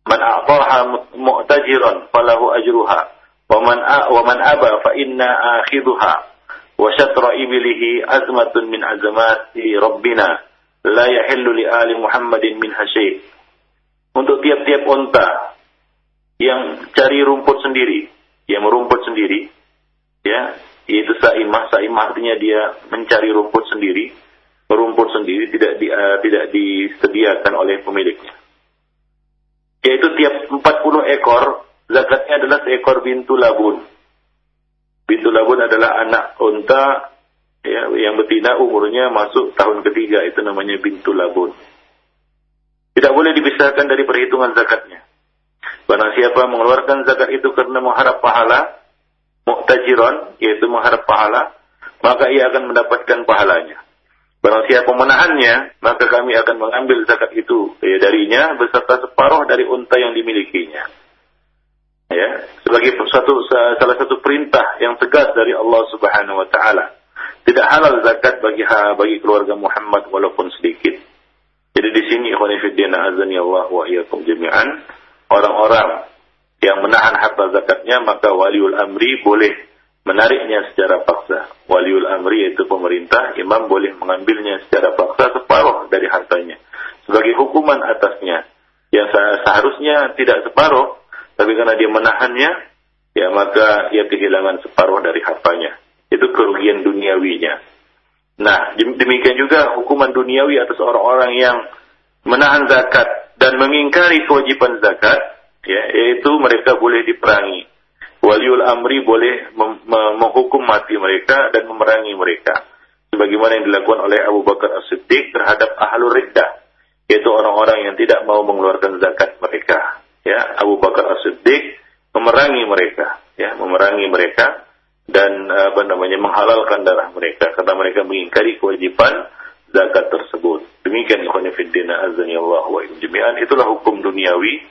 Man a'taha mu'tajiran falahu ajruha wa man wa man aba fa inna akhidhuha wa syatra ibilihi azmatun min azmati rabbina la yahillu li ali Muhammadin min hasyi. Untuk tiap-tiap unta yang cari rumput sendiri, yang merumput sendiri, ya, yaitu saimah, saimah artinya dia mencari rumput sendiri, rumput sendiri tidak di, uh, tidak disediakan oleh pemiliknya. Yaitu tiap 40 ekor zakatnya adalah seekor bintu labun. Bintu labun adalah anak unta ya, yang betina umurnya masuk tahun ketiga itu namanya bintu labun. Tidak boleh dipisahkan dari perhitungan zakatnya. Barang siapa mengeluarkan zakat itu karena mengharap pahala, muktajiron, yaitu mengharap pahala, maka ia akan mendapatkan pahalanya. Barang siapa menahannya, maka kami akan mengambil zakat itu ya, darinya beserta separuh dari unta yang dimilikinya ya sebagai satu salah satu perintah yang tegas dari Allah Subhanahu wa taala. Tidak halal zakat bagi bagi keluarga Muhammad walaupun sedikit. Jadi di sini ikhwan fillah azani Allah wa iyyakum jami'an orang-orang yang menahan harta zakatnya maka waliul amri boleh menariknya secara paksa. Waliul amri yaitu pemerintah, imam boleh mengambilnya secara paksa separuh dari hartanya sebagai hukuman atasnya yang seharusnya tidak separuh tapi karena dia menahannya, maka ia kehilangan separuh dari hartanya. Itu kerugian duniawinya. Nah, demikian juga hukuman duniawi atas orang-orang yang menahan zakat dan mengingkari kewajiban zakat, ya, yaitu mereka boleh diperangi. Waliul amri boleh menghukum mati mereka dan memerangi mereka. Sebagaimana yang dilakukan oleh Abu Bakar As-Siddiq terhadap ahlul riddah, yaitu orang-orang yang tidak mau mengeluarkan zakat mereka. Ya, Abu Bakar As-Siddiq memerangi mereka, ya, memerangi mereka dan apa namanya menghalalkan darah mereka karena mereka mengingkari kewajiban zakat tersebut. Demikian ikhwan fillah azani Allah wa jami'an itulah hukum duniawi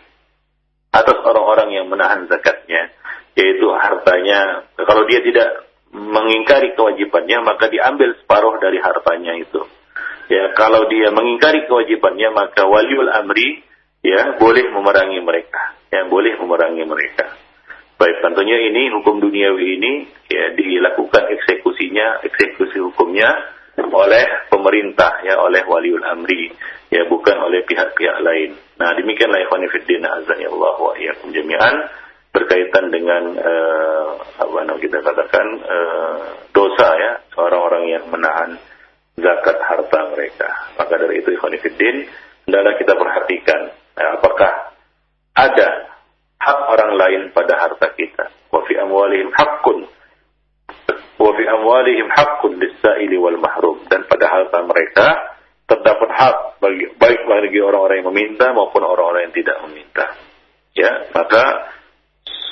atas orang-orang yang menahan zakatnya yaitu hartanya kalau dia tidak mengingkari kewajibannya maka diambil separuh dari hartanya itu. Ya, kalau dia mengingkari kewajibannya maka waliul amri ya boleh memerangi mereka. Ya, boleh memerangi mereka. Baik, tentunya ini hukum duniawi ini ya dilakukan eksekusinya, eksekusi hukumnya oleh pemerintah ya, oleh waliul amri ya bukan oleh pihak-pihak lain. Nah, demikianlah ikhwan fillah azani Allah wa iyyakum jami'an berkaitan dengan uh, apa namanya kita katakan uh, dosa ya orang-orang yang menahan zakat harta mereka. Maka dari itu ikhwan fillah hendaklah kita perhatikan ya, apakah ada hak orang lain pada harta kita. Wa fi amwalihim haqqun wa fi amwalihim haqqun lis-sa'ili wal mahrum dan pada harta mereka terdapat hak bagi baik bagi orang-orang yang meminta maupun orang-orang yang tidak meminta. Ya, maka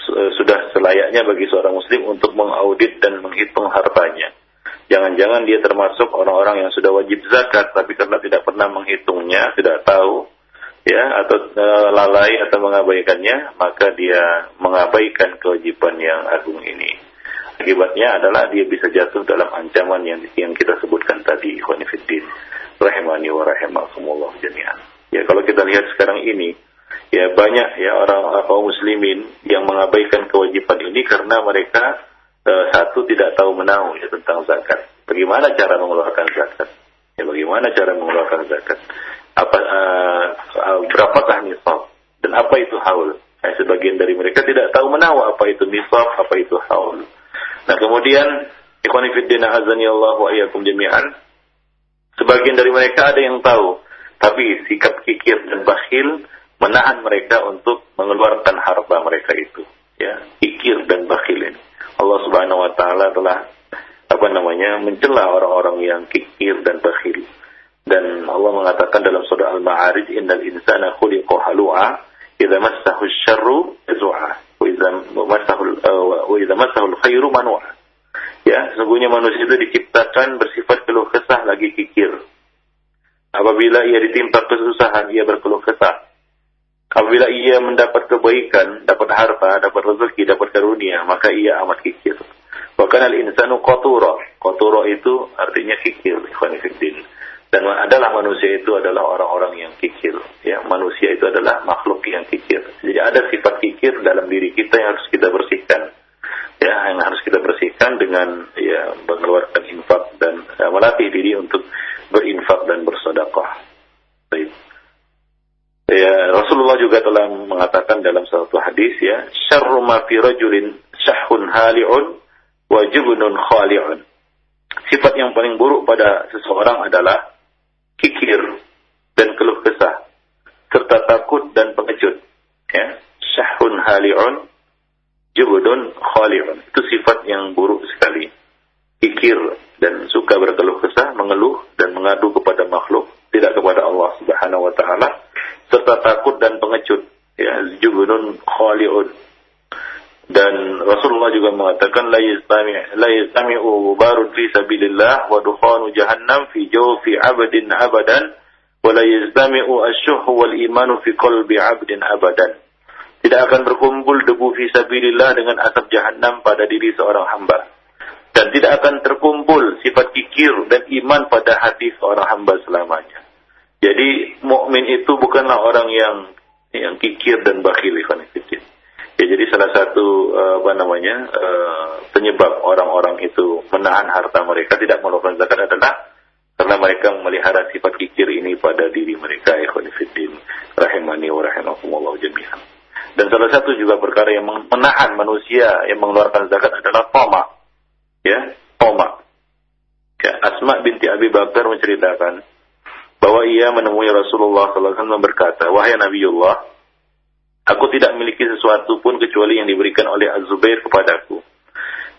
sudah selayaknya bagi seorang muslim untuk mengaudit dan menghitung hartanya. Jangan-jangan dia termasuk orang-orang yang sudah wajib zakat tapi karena tidak pernah menghitungnya, tidak tahu ya atau e, lalai atau mengabaikannya maka dia mengabaikan kewajiban yang agung ini. Akibatnya adalah dia bisa jatuh dalam ancaman yang yang kita sebutkan tadi ikhwanifiddin rahimani wa rahimakumullah ya kalau kita lihat sekarang ini ya banyak ya orang kaum muslimin yang mengabaikan kewajiban ini karena mereka e, satu tidak tahu menahu ya tentang zakat. Bagaimana cara mengeluarkan zakat? Ya bagaimana cara mengeluarkan zakat berapakah nisab dan apa itu haul. Eh, sebagian dari mereka tidak tahu menawa apa itu nisab, apa itu haul. Nah kemudian ikhwanifiddin azani Allah wa iyyakum jami'an. Sebagian dari mereka ada yang tahu, tapi sikap kikir dan bakhil menahan mereka untuk mengeluarkan harta mereka itu. Ya, kikir dan bakhil ini. Allah Subhanahu wa taala telah apa namanya mencela orang-orang yang kikir dan bakhil dan Allah mengatakan dalam surah Al-Ma'arij innal insana khuliqa halu'a idza massahu syarru jazua wa idza massahu wa idza massahu khairu manua ya sesungguhnya manusia itu diciptakan bersifat keluh kesah lagi kikir. Apabila ia ditimpa kesusahan ia berkeluh kesah. Apabila ia mendapat kebaikan dapat harta dapat rezeki dapat karunia maka ia amat kikir. Bahkan al insanu qatura. Qatura itu artinya kikir ikhwan dan adalah manusia itu adalah orang-orang yang kikir ya. Manusia itu adalah makhluk yang kikir. Jadi ada sifat kikir dalam diri kita yang harus kita bersihkan ya. Yang harus kita bersihkan dengan ya mengeluarkan infak dan ya, melatih diri untuk berinfak dan bersedekah. Ya Rasulullah juga telah mengatakan dalam satu hadis ya syarru ma fi syahun hali'un wa jubnun khali'un. Sifat yang paling buruk pada seseorang adalah kikir dan keluh kesah serta takut dan pengecut. Ya syahun hali'un jubudun khali'un. Itu sifat yang buruk sekali. Kikir dan suka berkeluh kesah mengeluh dan mengadu kepada makhluk tidak kepada Allah Subhanahu wa taala serta takut dan pengecut. Ya jubudun khali'un dan Rasulullah juga mengatakan la yastami la yastami'u barun fi sabilillah wa dukhanu jahannam fi jawfi 'abdin abadan wa la yastami'u asyuh wal imanu fi qalbi 'abdin abadan. Tidak akan berkumpul debu fi sabilillah dengan asap jahannam pada diri seorang hamba. Dan tidak akan terkumpul sifat kikir dan iman pada hati seorang hamba selamanya. Jadi mukmin itu bukanlah orang yang yang kikir dan bakhil ikhwan fillah Ya, jadi salah satu uh, apa namanya uh, penyebab orang-orang itu menahan harta mereka tidak mengeluarkan zakat adalah karena mereka memelihara sifat kikir ini pada diri mereka ikhwan rahimani wa rahimakumullah. Dan salah satu juga perkara yang menahan manusia yang mengeluarkan zakat adalah toma. Ya, toma. Ya, Asma binti Abi Bakar menceritakan bahwa ia menemui Rasulullah SAW berkata, Wahai Nabiullah, aku tidak memiliki sesuatu pun kecuali yang diberikan oleh Az-Zubair kepadaku.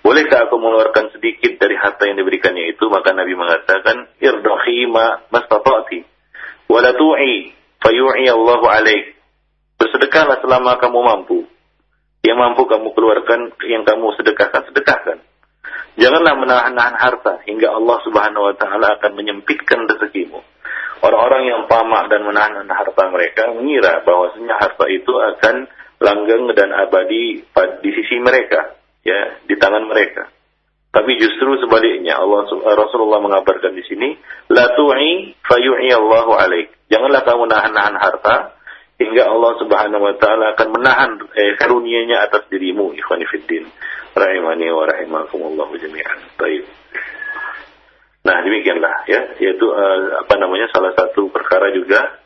Bolehkah aku mengeluarkan sedikit dari harta yang diberikannya itu? Maka Nabi mengatakan, Irdahi ma mastata'ti, wala tu'i, fayu'i Allahu alaik. Bersedekahlah selama kamu mampu. Yang mampu kamu keluarkan, yang kamu sedekahkan, sedekahkan. Janganlah menahan-nahan harta hingga Allah Subhanahu wa taala akan menyempitkan rezekimu. Orang-orang yang pamak dan menahan harta mereka mengira bahwasanya harta itu akan langgeng dan abadi di sisi mereka, ya, di tangan mereka. Tapi justru sebaliknya Allah Rasulullah mengabarkan di sini, la tu'i fayu'i Allahu alaik. Janganlah kamu nahan-nahan harta hingga Allah Subhanahu wa taala akan menahan eh, karunia-Nya atas dirimu ikhwan fillah rahimani wa rahimakumullah jami'an baik nah demikianlah ya yaitu uh, apa namanya salah satu perkara juga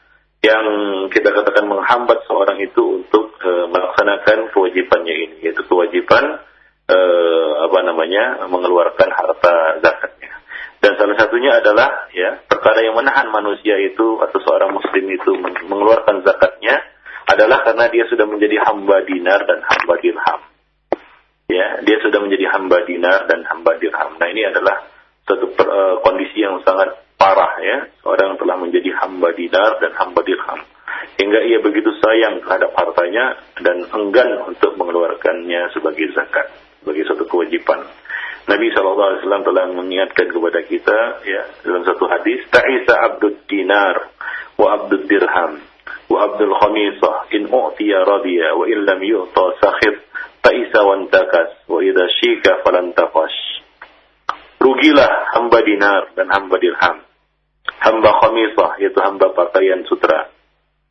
yang kita katakan menghambat seorang itu untuk uh, melaksanakan kewajibannya ini yaitu kewajiban uh, apa namanya mengeluarkan harta zakatnya dan salah satunya adalah ya perkara yang menahan manusia itu atau seorang muslim itu mengeluarkan zakatnya adalah karena dia sudah menjadi hamba dinar dan hamba dirham. Ya, dia sudah menjadi hamba dinar dan hamba dirham. Nah, ini adalah satu per, uh, kondisi yang sangat parah ya. Seorang telah menjadi hamba dinar dan hamba dirham. Hingga ia begitu sayang terhadap hartanya dan enggan untuk mengeluarkannya sebagai zakat, sebagai satu kewajiban. Nabi SAW telah mengingatkan kepada kita ya dalam satu hadis, Ta'isa abdud dinar wa abdud dirham wa abdul khamisah in u'tiya radiya wa in lam yu'ta sakhir ta'isa wa takas wa idha shika falan tafash. Rugilah hamba dinar dan hamba dirham. Hamba khamisah yaitu hamba pakaian sutra.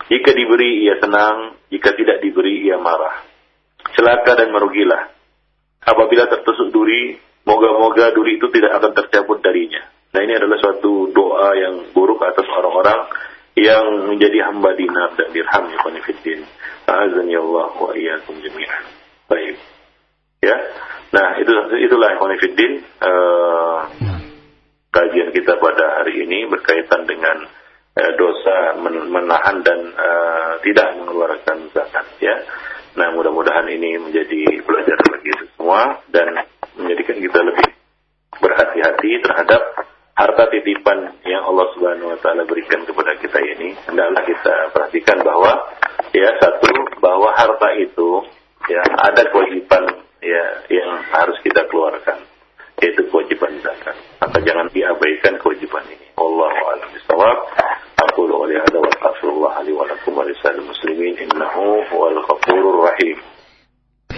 Jika diberi ia senang, jika tidak diberi ia marah. Celaka dan merugilah. Apabila tertusuk duri, Moga-moga duri itu tidak akan tercabut darinya. Nah ini adalah suatu doa yang buruk atas orang-orang yang menjadi hamba dinar dan dirham ya. Azani Allah wa iyyakum jami'an. Baik. Ya. Nah, itu itulah konfidin uh, kajian kita pada hari ini berkaitan dengan uh, dosa menahan dan uh, tidak mengeluarkan zakat ya. Nah, mudah-mudahan ini menjadi pelajaran bagi semua dan menjadikan kita lebih berhati-hati terhadap harta titipan yang Allah Subhanahu wa taala berikan kepada kita ini. Hendaklah kita perhatikan bahwa ya satu bahwa harta itu ya ada kewajiban ya yang harus kita keluarkan yaitu kewajiban zakat. Maka jangan diabaikan kewajiban ini. Allahu a'lam bishawab. Aku wa li hadza wa astaghfirullah wa muslimin innahu huwal ghafurur rahim.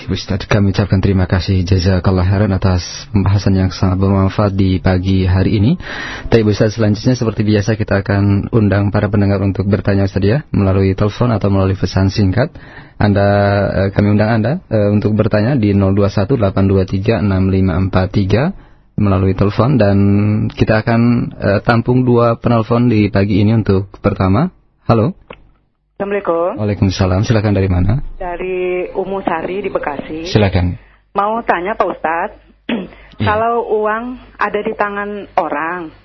Ustaz, kami ucapkan terima kasih jazakallah khairan atas pembahasan yang sangat bermanfaat di pagi hari ini. Tapi Ustaz, selanjutnya seperti biasa kita akan undang para pendengar untuk bertanya Ustaz ya, melalui telepon atau melalui pesan singkat. Anda eh, kami undang Anda eh, untuk bertanya di 0218236543 melalui telepon dan kita akan eh, tampung dua penelpon di pagi ini untuk pertama. Halo. Assalamualaikum. Waalaikumsalam. Silakan dari mana? Dari Umu Sari di Bekasi. Silakan. Mau tanya Pak Ustadz, ya. kalau uang ada di tangan orang,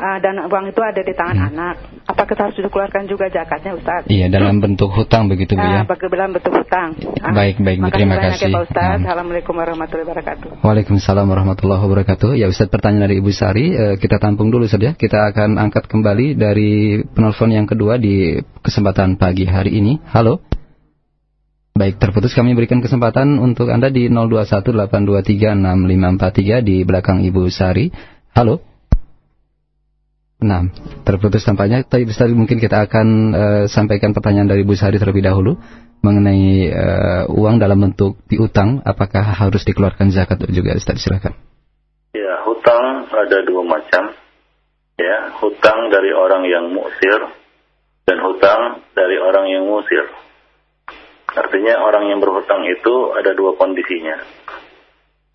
uh, dan uang itu ada di tangan hmm. anak. Apakah kita harus dikeluarkan juga zakatnya Ustaz? Iya, dalam bentuk hutang begitu Bu ya. Uh, dalam bentuk hutang. Uh, baik, baik, terima kasih. Ya, Pak Ustaz. Hmm. Assalamualaikum warahmatullahi wabarakatuh. Waalaikumsalam warahmatullahi wabarakatuh. Ya Ustaz, pertanyaan dari Ibu Sari, uh, kita tampung dulu saja. Kita akan angkat kembali dari penelpon yang kedua di kesempatan pagi hari ini. Halo. Baik, terputus kami berikan kesempatan untuk Anda di 0218236543 di belakang Ibu Sari. Halo. Nah, terputus tampaknya. Tapi bisa mungkin kita akan uh, sampaikan pertanyaan dari Bu Sari terlebih dahulu mengenai uh, uang dalam bentuk piutang, apakah harus dikeluarkan zakat juga? Ustaz, silakan. Ya, hutang ada dua macam. Ya, hutang dari orang yang musir dan hutang dari orang yang musir. Artinya orang yang berhutang itu ada dua kondisinya.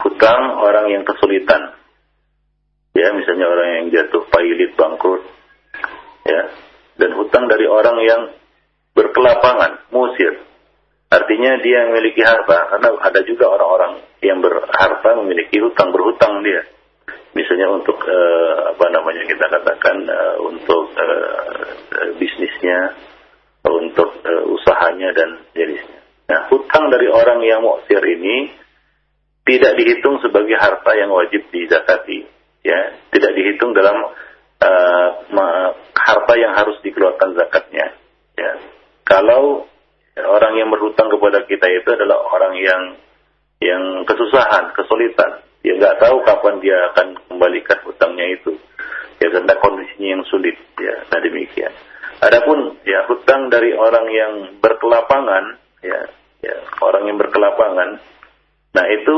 Hutang orang yang kesulitan, ya misalnya orang yang jatuh pailit bangkrut ya dan hutang dari orang yang berkelapangan musir Artinya dia memiliki harta karena ada juga orang-orang yang berharta memiliki hutang berhutang dia. Misalnya untuk uh, apa namanya kita katakan uh, untuk uh, bisnisnya, untuk uh, usahanya dan jenisnya. Nah, hutang dari orang yang muksir ini tidak dihitung sebagai harta yang wajib dizakati, ya, tidak dihitung dalam uh, harta yang harus dikeluarkan zakatnya, ya. Kalau orang yang berhutang kepada kita itu adalah orang yang yang kesusahan, kesulitan, dia nggak tahu kapan dia akan kembalikan hutangnya itu. Ya karena kondisinya yang sulit. Ya, nah demikian. Adapun ya hutang dari orang yang berkelapangan, ya, ya orang yang berkelapangan, nah itu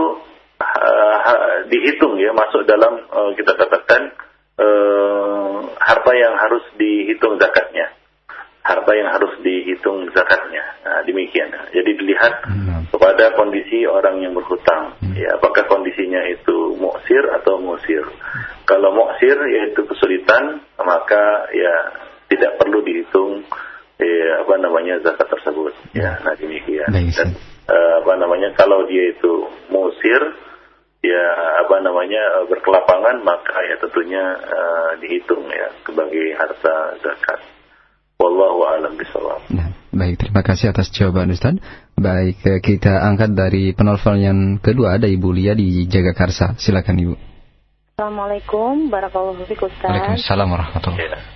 uh, dihitung ya masuk dalam uh, kita katakan uh, harta yang harus dihitung zakatnya harta yang harus dihitung zakatnya. Nah, demikian. Jadi dilihat hmm. kepada kondisi orang yang berhutang. Hmm. Ya, apakah kondisinya itu muksir atau musir. Kalau muksir yaitu kesulitan, maka ya tidak perlu dihitung ya, apa namanya zakat tersebut. Ya, nah demikian. Dan uh, apa namanya kalau dia itu musir ya apa namanya berkelapangan maka ya tentunya uh, dihitung ya sebagai harta zakat. Wallahu a'lam bishawab. Nah, baik, terima kasih atas jawaban Ustaz. Baik, eh, kita angkat dari penelpon yang kedua ada Ibu Lia di Jagakarsa. Silakan Ibu. Assalamualaikum warahmatullahi wabarakatuh Ustaz. Waalaikumsalam warahmatullahi wabarakatuh.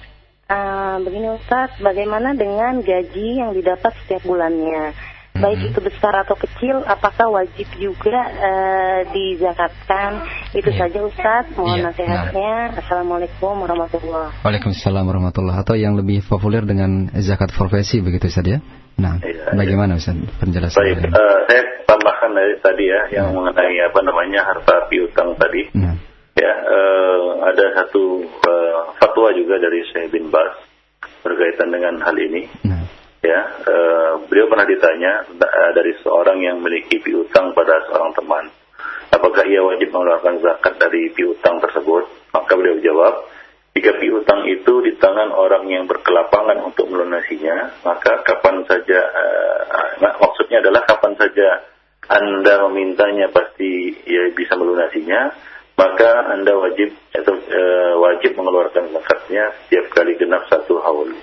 Uh, begini Ustaz, bagaimana dengan gaji yang didapat setiap bulannya? Baik hmm. itu besar atau kecil, apakah wajib juga uh, dizakatkan? Itu yeah. saja Ustaz, mohon yeah. nasihatnya. Nah. Assalamualaikum warahmatullahi wabarakatuh. Waalaikumsalam warahmatullahi Atau yang lebih populer dengan zakat profesi begitu Ustaz ya? Nah, yeah, bagaimana Ustaz penjelasan? Baik, uh, saya tambahkan dari tadi ya, yang nah. mengenai apa namanya harta piutang tadi. Nah. Ya, uh, ada satu uh, fatwa juga dari Syekh bin Bas berkaitan dengan hal ini. Nah ya uh, beliau pernah ditanya uh, dari seorang yang memiliki piutang pada seorang teman apakah ia wajib mengeluarkan zakat dari piutang tersebut? Maka beliau jawab jika piutang itu di tangan orang yang berkelapangan untuk melunasinya maka kapan saja uh, maksudnya adalah kapan saja anda memintanya pasti ia bisa melunasinya maka anda wajib atau uh, wajib mengeluarkan zakatnya setiap kali genap satu haul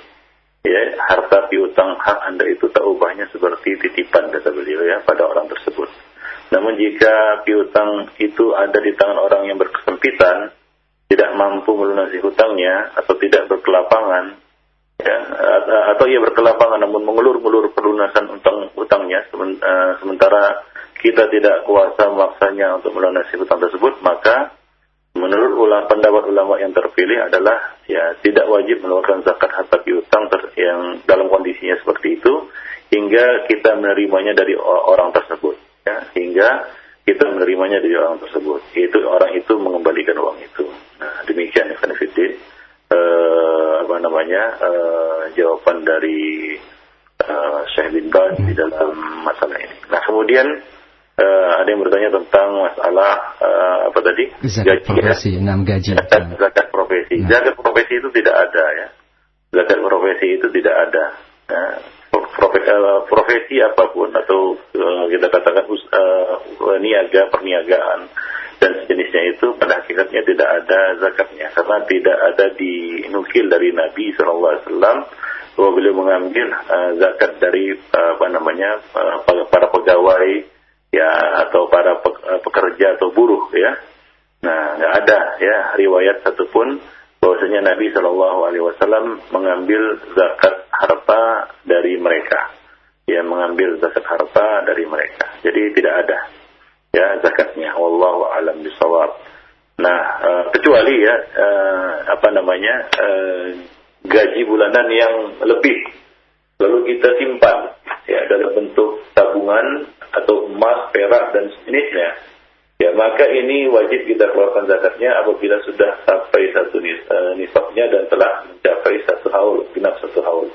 ya harta piutang hak anda itu tak ubahnya seperti titipan kata beliau ya pada orang tersebut. Namun jika piutang itu ada di tangan orang yang berkesempitan, tidak mampu melunasi hutangnya atau tidak berkelapangan, ya, atau ia berkelapangan namun mengulur-ulur pelunasan utang hutangnya eh, sementara kita tidak kuasa memaksanya untuk melunasi hutang tersebut, maka menurut ulama pendapat ulama yang terpilih adalah ya tidak wajib mengeluarkan zakat harta piutang yang dalam kondisinya seperti itu hingga kita menerimanya dari orang tersebut ya. Hingga kita menerimanya dari orang tersebut. Itu orang itu mengembalikan uang itu. Nah demikian Fiddin. Uh, apa namanya uh, jawaban dari uh, Syekh bin Baz di dalam masalah ini. Nah kemudian uh, ada yang bertanya tentang masalah uh, apa tadi zakat gaji, profesi, ya? enam gaji. Zakat, zakat profesi. Nah. Zakat profesi itu tidak ada ya. Zakat profesi itu tidak ada. Ya. Profesi, uh, profesi apa pun atau uh, kita katakan uh, niaga perniagaan dan sejenisnya itu pada hakikatnya tidak ada zakatnya karena tidak ada dinukil dari Nabi SAW bahwa beliau mengambil uh, zakat dari uh, apa namanya uh, para pegawai ya atau para eh, pekerja atau buruh ya. Nah, nggak ada ya riwayat satupun bahwasanya Nabi Shallallahu Alaihi Wasallam mengambil zakat harta dari mereka. Ya, mengambil zakat harta dari mereka. Jadi tidak ada ya zakatnya. Wallahu alam bisawab. Nah, uh, kecuali ya uh, apa namanya gaji bulanan yang lebih lalu kita simpan ya dalam bentuk tabungan atau emas, perak dan sejenisnya, ya maka ini wajib kita keluarkan zakatnya apabila sudah sampai satu uh, nisabnya dan telah mencapai satu haul, genap satu haul.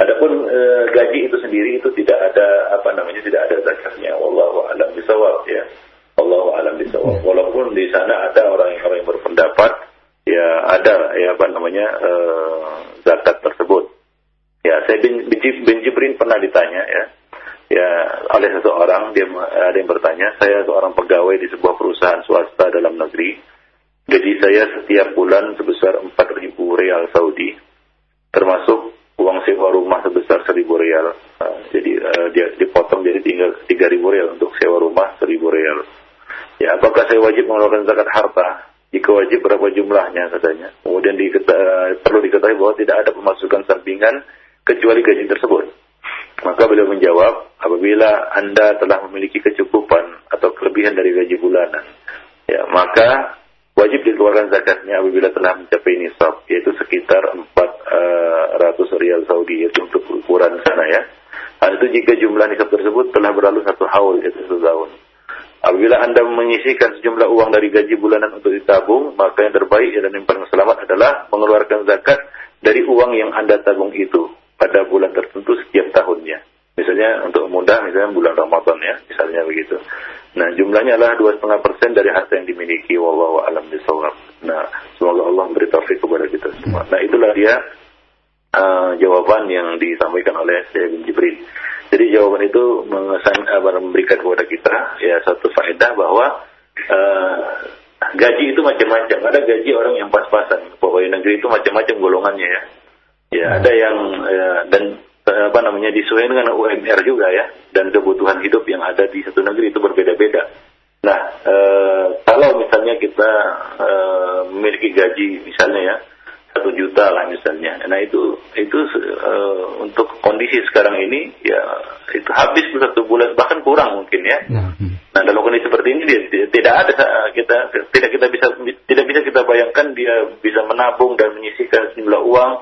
Adapun e, gaji itu sendiri itu tidak ada apa namanya tidak ada zakatnya. Wallahu alam bisawab ya. Wallahu alam bisawab. Ya. Walaupun di sana ada orang-orang yang berpendapat ya ada ya apa namanya e, zakat tersebut. Ya, saya bin, bin Jibrin pernah ditanya ya ya oleh seseorang dia ada yang bertanya, saya seorang pegawai di sebuah perusahaan swasta dalam negeri. Gaji saya setiap bulan sebesar 4.000 real Saudi, termasuk uang sewa rumah sebesar 1.000 real. Uh, jadi uh, dia dipotong jadi tinggal 3.000 real untuk sewa rumah 1.000 real. Ya, apakah saya wajib mengeluarkan zakat harta? Jika wajib berapa jumlahnya katanya. Kemudian diketa, perlu diketahui bahwa tidak ada pemasukan sampingan kecuali gaji tersebut. Maka beliau menjawab, apabila Anda telah memiliki kecukupan atau kelebihan dari gaji bulanan, ya maka wajib dikeluarkan zakatnya apabila telah mencapai nisab, yaitu sekitar 400 uh, rial Saudi, yaitu untuk ukuran sana ya. Hal itu jika jumlah nisab tersebut telah berlalu satu haul, yaitu satu tahun. Apabila Anda menyisihkan sejumlah uang dari gaji bulanan untuk ditabung, maka yang terbaik dan yang paling selamat adalah mengeluarkan zakat dari uang yang Anda tabung itu pada bulan tertentu setiap tahunnya. Misalnya untuk mudah, misalnya bulan Ramadan ya, misalnya begitu. Nah jumlahnya adalah dua setengah persen dari harta yang dimiliki. Wallahu alam bisawab. Nah semoga Allah memberi taufik kepada kita semua. Nah itulah dia uh, jawaban yang disampaikan oleh Syekh bin Jibril. Jadi jawaban itu memberikan kepada kita ya satu faedah bahwa uh, gaji itu macam-macam. Ada gaji orang yang pas-pasan. Pegawai negeri itu macam-macam golongannya ya. Ya ada yang ya, dan apa namanya disesuaikan dengan UMR juga ya dan kebutuhan hidup yang ada di satu negeri itu berbeda-beda. Nah e, kalau misalnya kita e, memiliki gaji misalnya ya satu juta lah misalnya. Nah itu itu uh, untuk kondisi sekarang ini ya itu habis satu bulan bahkan kurang mungkin ya. Nah, hmm. nah dalam kondisi seperti ini dia, tidak ada kita tidak kita bisa tidak bisa kita bayangkan dia bisa menabung dan menyisihkan sejumlah uang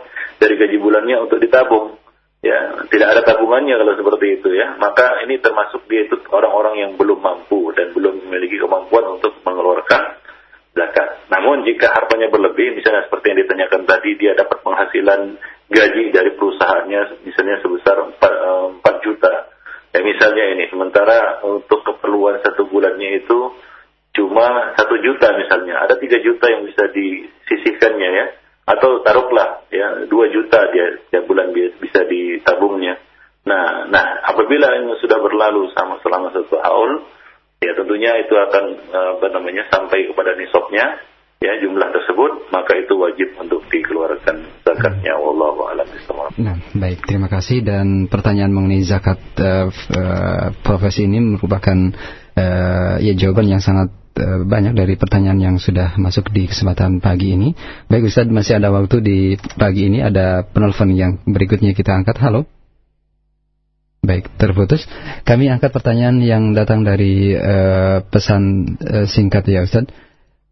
dari gaji bulannya untuk ditabung. Ya, tidak ada tabungannya kalau seperti itu ya. Maka ini termasuk dia itu orang-orang yang belum mampu dan belum memiliki kemampuan untuk mengeluarkan zakat. Namun jika hartanya berlebih, misalnya seperti yang ditanyakan tadi, dia dapat penghasilan gaji dari perusahaannya misalnya sebesar 4, 4 eh, juta. Ya misalnya ini, sementara untuk keperluan satu bulannya itu cuma satu juta misalnya, ada tiga juta yang bisa disisihkannya ya, atau taruhlah ya dua juta dia setiap bulan bisa ditabungnya. Nah, nah apabila ini sudah berlalu sama selama satu tahun, ya tentunya itu akan eh, apa namanya sampai kepada nisabnya ya jumlah tersebut maka itu wajib untuk dikeluarkan zakatnya. Wallahu a'lam Nah, baik terima kasih. Dan pertanyaan mengenai zakat uh, uh, profesi ini merupakan uh, ya jawaban yang sangat uh, banyak dari pertanyaan yang sudah masuk di kesempatan pagi ini. Baik Ustaz, masih ada waktu di pagi ini ada penelpon yang berikutnya kita angkat. Halo. Baik, terputus. Kami angkat pertanyaan yang datang dari uh, pesan uh, singkat ya Ustaz.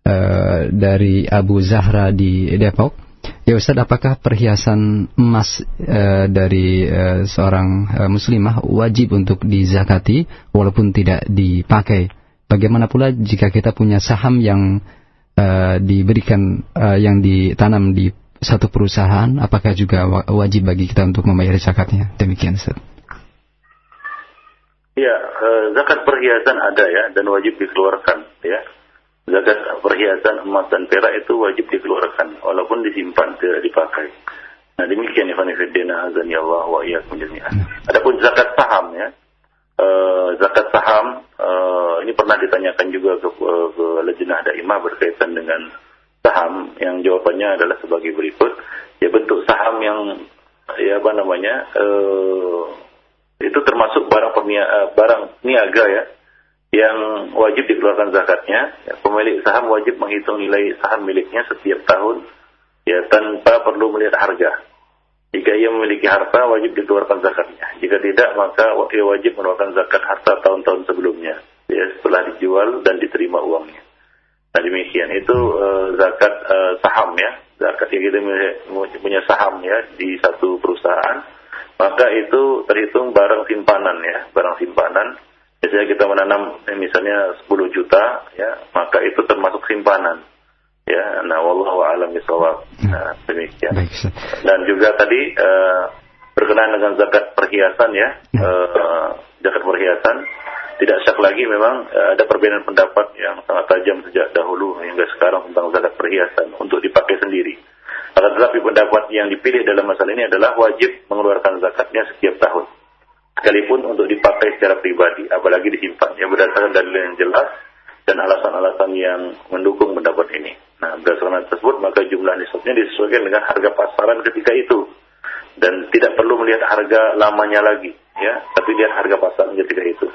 Uh, dari Abu Zahra di Depok. Ya Ustaz, apakah perhiasan emas uh, dari uh, seorang uh, muslimah wajib untuk dizakati walaupun tidak dipakai? Bagaimana pula jika kita punya saham yang uh, diberikan uh, yang ditanam di satu perusahaan, apakah juga wajib bagi kita untuk membayar zakatnya? Demikian Ustaz. Ya, zakat perhiasan ada ya dan wajib dikeluarkan ya. Zakat perhiasan emas dan perak itu wajib dikeluarkan walaupun disimpan tidak dipakai. Nah demikian Ikhwan Fiddina azan ya Allah wa iyyakum jami'an. Adapun zakat saham ya. Uh, zakat saham uh, ini pernah ditanyakan juga ke, uh, ke Lejnah Daimah berkaitan dengan saham yang jawabannya adalah sebagai berikut. Ya bentuk saham yang ya apa namanya uh, itu termasuk barang pernia, uh, barang niaga ya yang wajib dikeluarkan zakatnya. Ya, pemilik saham wajib menghitung nilai saham miliknya setiap tahun ya tanpa perlu melihat harga. Jika ia memiliki harta wajib dikeluarkan zakatnya. Jika tidak maka ia wajib mengeluarkan zakat harta tahun-tahun sebelumnya ya setelah dijual dan diterima uangnya. Nah demikian itu uh, zakat uh, saham ya. Zakat yang kita punya saham ya di satu perusahaan maka itu terhitung barang simpanan ya, barang simpanan. Biasanya kita menanam misalnya 10 juta ya, maka itu termasuk simpanan. Ya, nah wallahu a'lam bishawab. Nah, demikian. Dan juga tadi uh, berkenaan dengan zakat perhiasan ya, uh, zakat perhiasan tidak syak lagi memang uh, ada perbedaan pendapat yang sangat tajam sejak dahulu hingga sekarang tentang zakat perhiasan untuk dipakai sendiri. Akan tetapi pendapat yang dipilih dalam masalah ini adalah wajib mengeluarkan zakatnya setiap tahun. sekalipun untuk dipakai secara pribadi, apalagi disimpan ya berdasarkan dalil yang jelas dan alasan-alasan yang mendukung pendapat ini. Nah, berdasarkan hal tersebut maka jumlah nisabnya disesuaikan dengan harga pasaran ketika itu dan tidak perlu melihat harga lamanya lagi ya, tapi lihat harga pasaran ketika itu.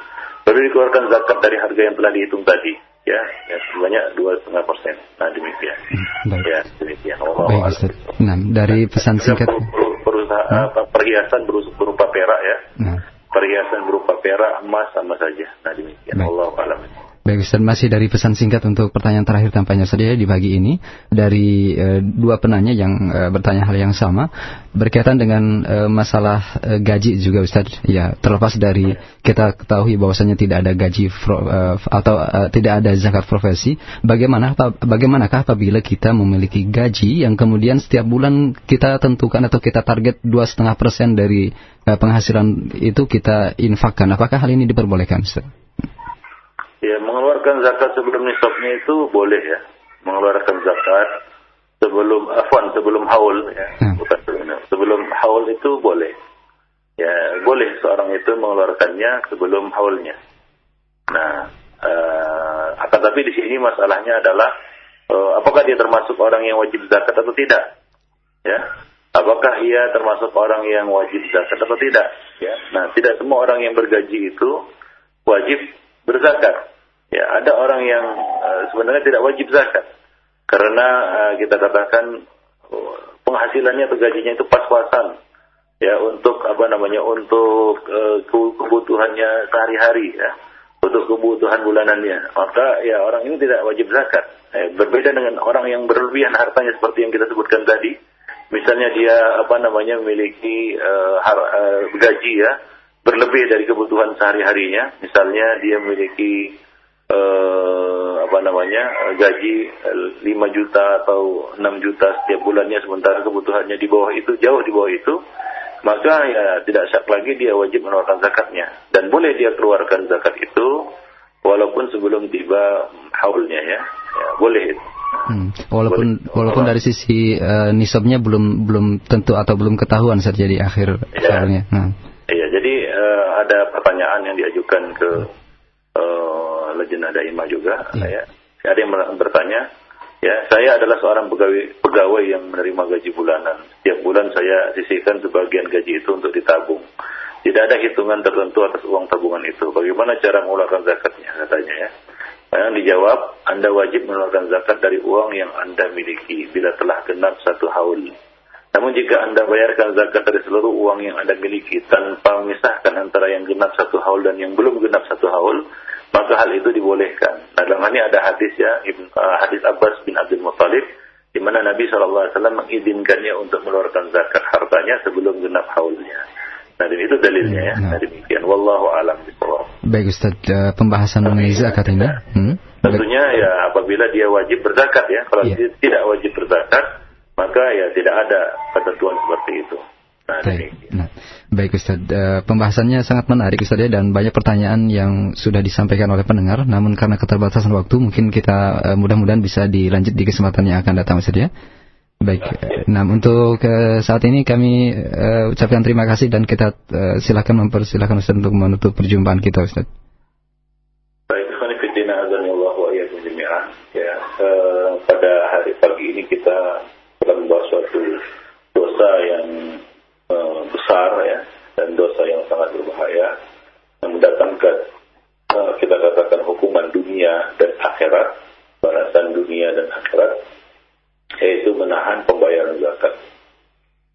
Baru dikeluarkan zakat dari harga yang telah dihitung tadi ya, ya sebanyak dua setengah persen. Nah demikian. Hmm, baik. Ya demikian. Allah Baik Ustaz. Nah, dari pesan singkat. Berusaha apa, perhiasan berupa, berupa perak ya. Nah, Perhiasan berupa perak, emas sama saja. Nah demikian. Baik. Allah alam. Baik Ustaz, masih dari pesan singkat untuk pertanyaan terakhir tampaknya saja di pagi ini dari eh, dua penanya yang eh, bertanya hal yang sama berkaitan dengan eh, masalah eh, gaji juga Ustaz. Ya, terlepas dari kita ketahui bahwasanya tidak ada gaji fro- eh, atau eh, tidak ada zakat profesi, bagaimana bagaimanakah apabila kita memiliki gaji yang kemudian setiap bulan kita tentukan atau kita target dua setengah persen dari eh, penghasilan itu kita infakkan, apakah hal ini diperbolehkan Ustaz? Ya, mengeluarkan zakat sebelum nisabnya itu boleh ya. Mengeluarkan zakat sebelum afwan sebelum haul ya. Hmm. Bukan sebelum sebelum haul itu boleh. Ya, boleh seorang itu mengeluarkannya sebelum haulnya. Nah, eh, akan tapi di sini masalahnya adalah eh, apakah dia termasuk orang yang wajib zakat atau tidak? Ya. Apakah ia termasuk orang yang wajib zakat atau tidak? Ya. Nah, tidak semua orang yang bergaji itu wajib berzakat. Ya, ada orang yang eh, sebenarnya tidak wajib zakat. Karena eh, kita katakan oh, penghasilannya atau gajinya itu pas-pasan. Ya untuk apa namanya untuk ke- kebutuhannya sehari-hari ya. Untuk kebutuhan bulanannya. Maka ya orang ini tidak wajib zakat. Eh, berbeda dengan orang yang berlebihan hartanya seperti yang kita sebutkan tadi. Misalnya dia apa namanya memiliki eh, har- eh, gaji ya berlebih dari kebutuhan sehari-harinya. Misalnya dia memiliki eh, apa namanya eh, gaji eh, 5 juta atau 6 juta setiap bulannya sementara kebutuhannya di bawah itu jauh di bawah itu maka ya tidak syak lagi dia wajib mengeluarkan zakatnya. Dan boleh dia keluarkan zakat itu walaupun sebelum tiba haulnya ya, ya boleh. Hmm, Walaupun Boleh. walaupun dari sisi eh, nisabnya belum belum tentu atau belum ketahuan saat jadi akhir Ya. Nah, Iya, jadi eh, ada pertanyaan yang diajukan ke eh, Lejena Daimah juga, Iya. ya. Ada yang ber- bertanya, ya, saya adalah seorang pegawai pegawai yang menerima gaji bulanan. Setiap bulan saya sisihkan sebagian gaji itu untuk ditabung. Tidak ada hitungan tertentu atas uang tabungan itu. Bagaimana cara mengeluarkan zakatnya katanya ya? Yang dijawab, Anda wajib mengeluarkan zakat dari uang yang Anda miliki bila telah genap satu haul. Namun jika Anda bayarkan zakat dari seluruh uang yang Anda miliki tanpa memisahkan antara yang genap satu haul dan yang belum genap satu haul, maka hal itu dibolehkan. Nah, dalam hal ini ada hadis ya, uh, hadis Abbas bin Abdul Muttalib, di mana Nabi SAW mengizinkannya untuk mengeluarkan zakat hartanya sebelum genap haulnya. Nah, dan itu dalilnya ya. Nah. Nah, demikian. Wallahu a'lam bishawab. baik Ustaz, eh, pembahasan mengenai zakat ini. Hmm? Baik. Tentunya ya apabila dia wajib berzakat ya. Kalau Iya. dia tidak wajib berzakat, maka ya tidak ada ketentuan seperti itu. Baik. Nah, baik Ustaz, Eh, pembahasannya sangat menarik Ustaz ya dan banyak pertanyaan yang sudah disampaikan oleh pendengar. Namun karena keterbatasan waktu, mungkin kita eh, mudah-mudahan bisa dilanjut di kesempatan yang akan datang Ustaz ya. Baik. Nah, untuk eh, saat ini kami eh, ucapkan terima kasih dan kita eh, silakan mempersilahkan Ustaz untuk menutup perjumpaan kita Ustaz. Baik, ikhwan fillah azanillahu wa iyyakum jami'an. Ya, eh, pada hari pagi ini kita telah membahas suatu dosa yang eh, besar ya dan dosa yang sangat berbahaya yang mendatangkan eh, kita katakan hukuman dunia dan akhirat, balasan dunia dan akhirat yaitu menahan pembayaran zakat.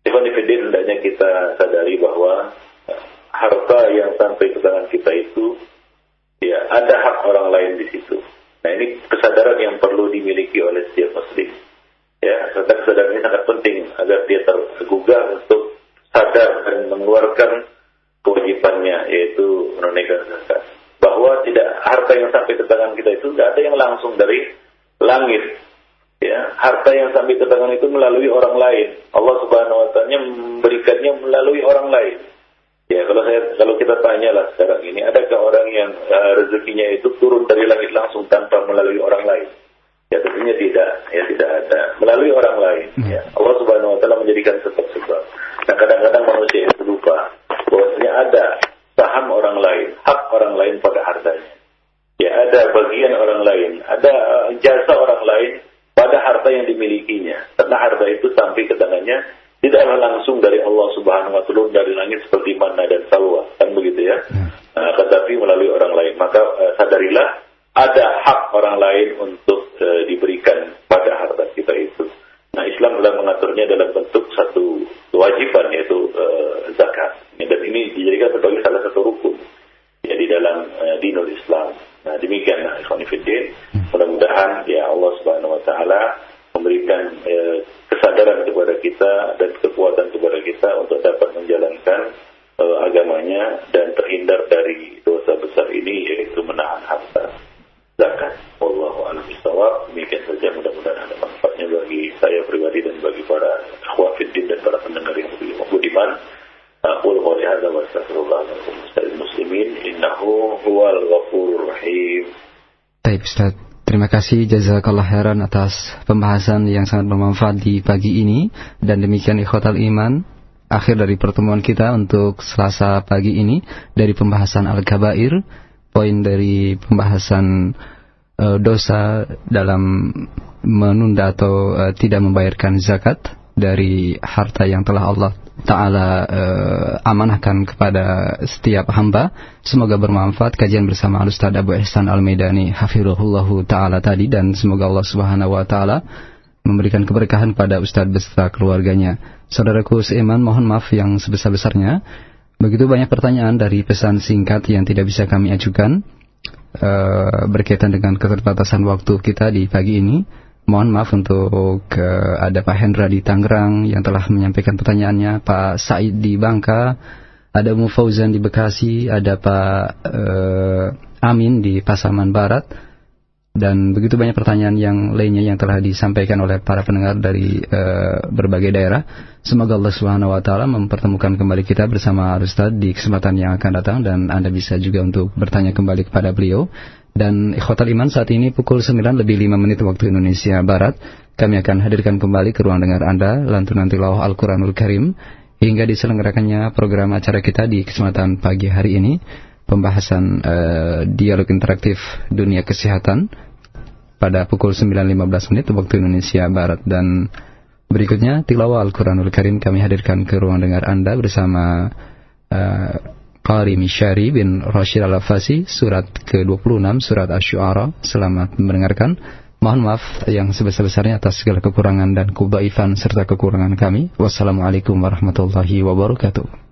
Ikhwan hendaknya kita sadari bahwa eh, harta yang sampai ke tangan kita itu Ya, ada hak orang lain di situ. Nah, ini kesadaran yang perlu dimiliki oleh setiap muslim. Ya, kesadaran ini sangat penting agar dia tergugah untuk sadar dan mengeluarkan kewajibannya yaitu menunaikan zakat. Bahwa tidak harta yang sampai ke tangan kita itu tidak ada yang langsung dari langit. Ya, harta yang sampai ke tangan itu melalui orang lain. Allah Subhanahu wa taala memberikannya melalui orang lain. Ya kalau saya kalau kita tanyalah sekarang ini, adakah orang yang uh, rezekinya itu turun dari langit langsung tanpa melalui orang lain? Ya tentunya tidak, ya tidak ada. Melalui orang lain. Hmm. Ya. Allah Subhanahu Wa Taala menjadikan sebab-sebab. Nah kadang-kadang manusia itu lupa bahwasanya ada saham orang lain, hak orang lain pada hartanya. Ya ada bagian orang lain, ada uh, jasa orang lain pada harta yang dimilikinya. Karena harta itu sampai ke tangannya tidaklah langsung dari Allah Subhanahu wa taala dari langit seperti mana dan salwa, kan begitu ya. Uh, tetapi melalui orang lain. Maka uh, sadarilah ada hak orang lain untuk uh, diberikan pada harta kita itu. Nah, Islam telah mengaturnya dalam bentuk satu kewajiban yaitu uh, zakat. Dan ini dijadikan sebagai salah satu rukun ya di dalam uh, dinul Islam. Nah, demikian nah, Ikhwanifiddin. Mudah-mudahan ya Allah Subhanahu wa taala memberikan uh, kesadaran kepada kita dan kekuatan kepada kita untuk dapat menjalankan agamanya dan terhindar dari dosa besar ini yaitu menahan harta zakat. Wallahu a'lam bishawab. Demikian saja mudah-mudahan ada manfaatnya bagi saya pribadi dan bagi para akhwafiddin dan para pendengar yang budiman. Aqul qawli hadza wa astaghfirullah lakum muslimin innahu huwal ghafurur rahim. Baik Ustaz. Terima kasih jazakallah khairan atas pembahasan yang sangat bermanfaat di pagi ini dan demikian ikhwatal iman akhir dari pertemuan kita untuk Selasa pagi ini dari pembahasan al-kabair poin dari pembahasan uh, dosa dalam menunda atau uh, tidak membayarkan zakat dari harta yang telah Allah Ta'ala uh, amanahkan kepada setiap hamba. Semoga bermanfaat kajian bersama Al-Ustaz Abu Ihsan Al-Maidani Hafirullahu Ta'ala tadi dan semoga Allah Subhanahu Wa Ta'ala memberikan keberkahan pada Ustaz beserta keluarganya. Saudaraku seiman mohon maaf yang sebesar-besarnya. Begitu banyak pertanyaan dari pesan singkat yang tidak bisa kami ajukan uh, berkaitan dengan keterbatasan waktu kita di pagi ini. Mohon maaf untuk uh, ada Pak Hendra di Tangerang yang telah menyampaikan pertanyaannya, Pak Said di Bangka, ada Mu Fauzan di Bekasi, ada Pak uh, Amin di Pasaman Barat, dan begitu banyak pertanyaan yang lainnya yang telah disampaikan oleh para pendengar dari uh, berbagai daerah. Semoga Allah Subhanahu wa taala mempertemukan kembali kita bersama Ustaz di kesempatan yang akan datang dan Anda bisa juga untuk bertanya kembali kepada beliau. Dan ikhwatal iman saat ini pukul 9 lebih 5 menit waktu Indonesia Barat. Kami akan hadirkan kembali ke ruang dengar Anda lantunan tilawah Al-Quranul Karim hingga diselenggarakannya program acara kita di kesempatan pagi hari ini pembahasan uh, dialog interaktif dunia kesehatan pada pukul 9.15 menit waktu Indonesia Barat dan berikutnya tilawah Al-Quranul Karim kami hadirkan ke ruang dengar Anda bersama uh, Qari Mishari bin Rashid Al-Afasi surat ke-26 surat Asy-Syu'ara. Selamat mendengarkan. Mohon maaf yang sebesar-besarnya atas segala kekurangan dan kebaifan serta kekurangan kami. Wassalamualaikum warahmatullahi wabarakatuh.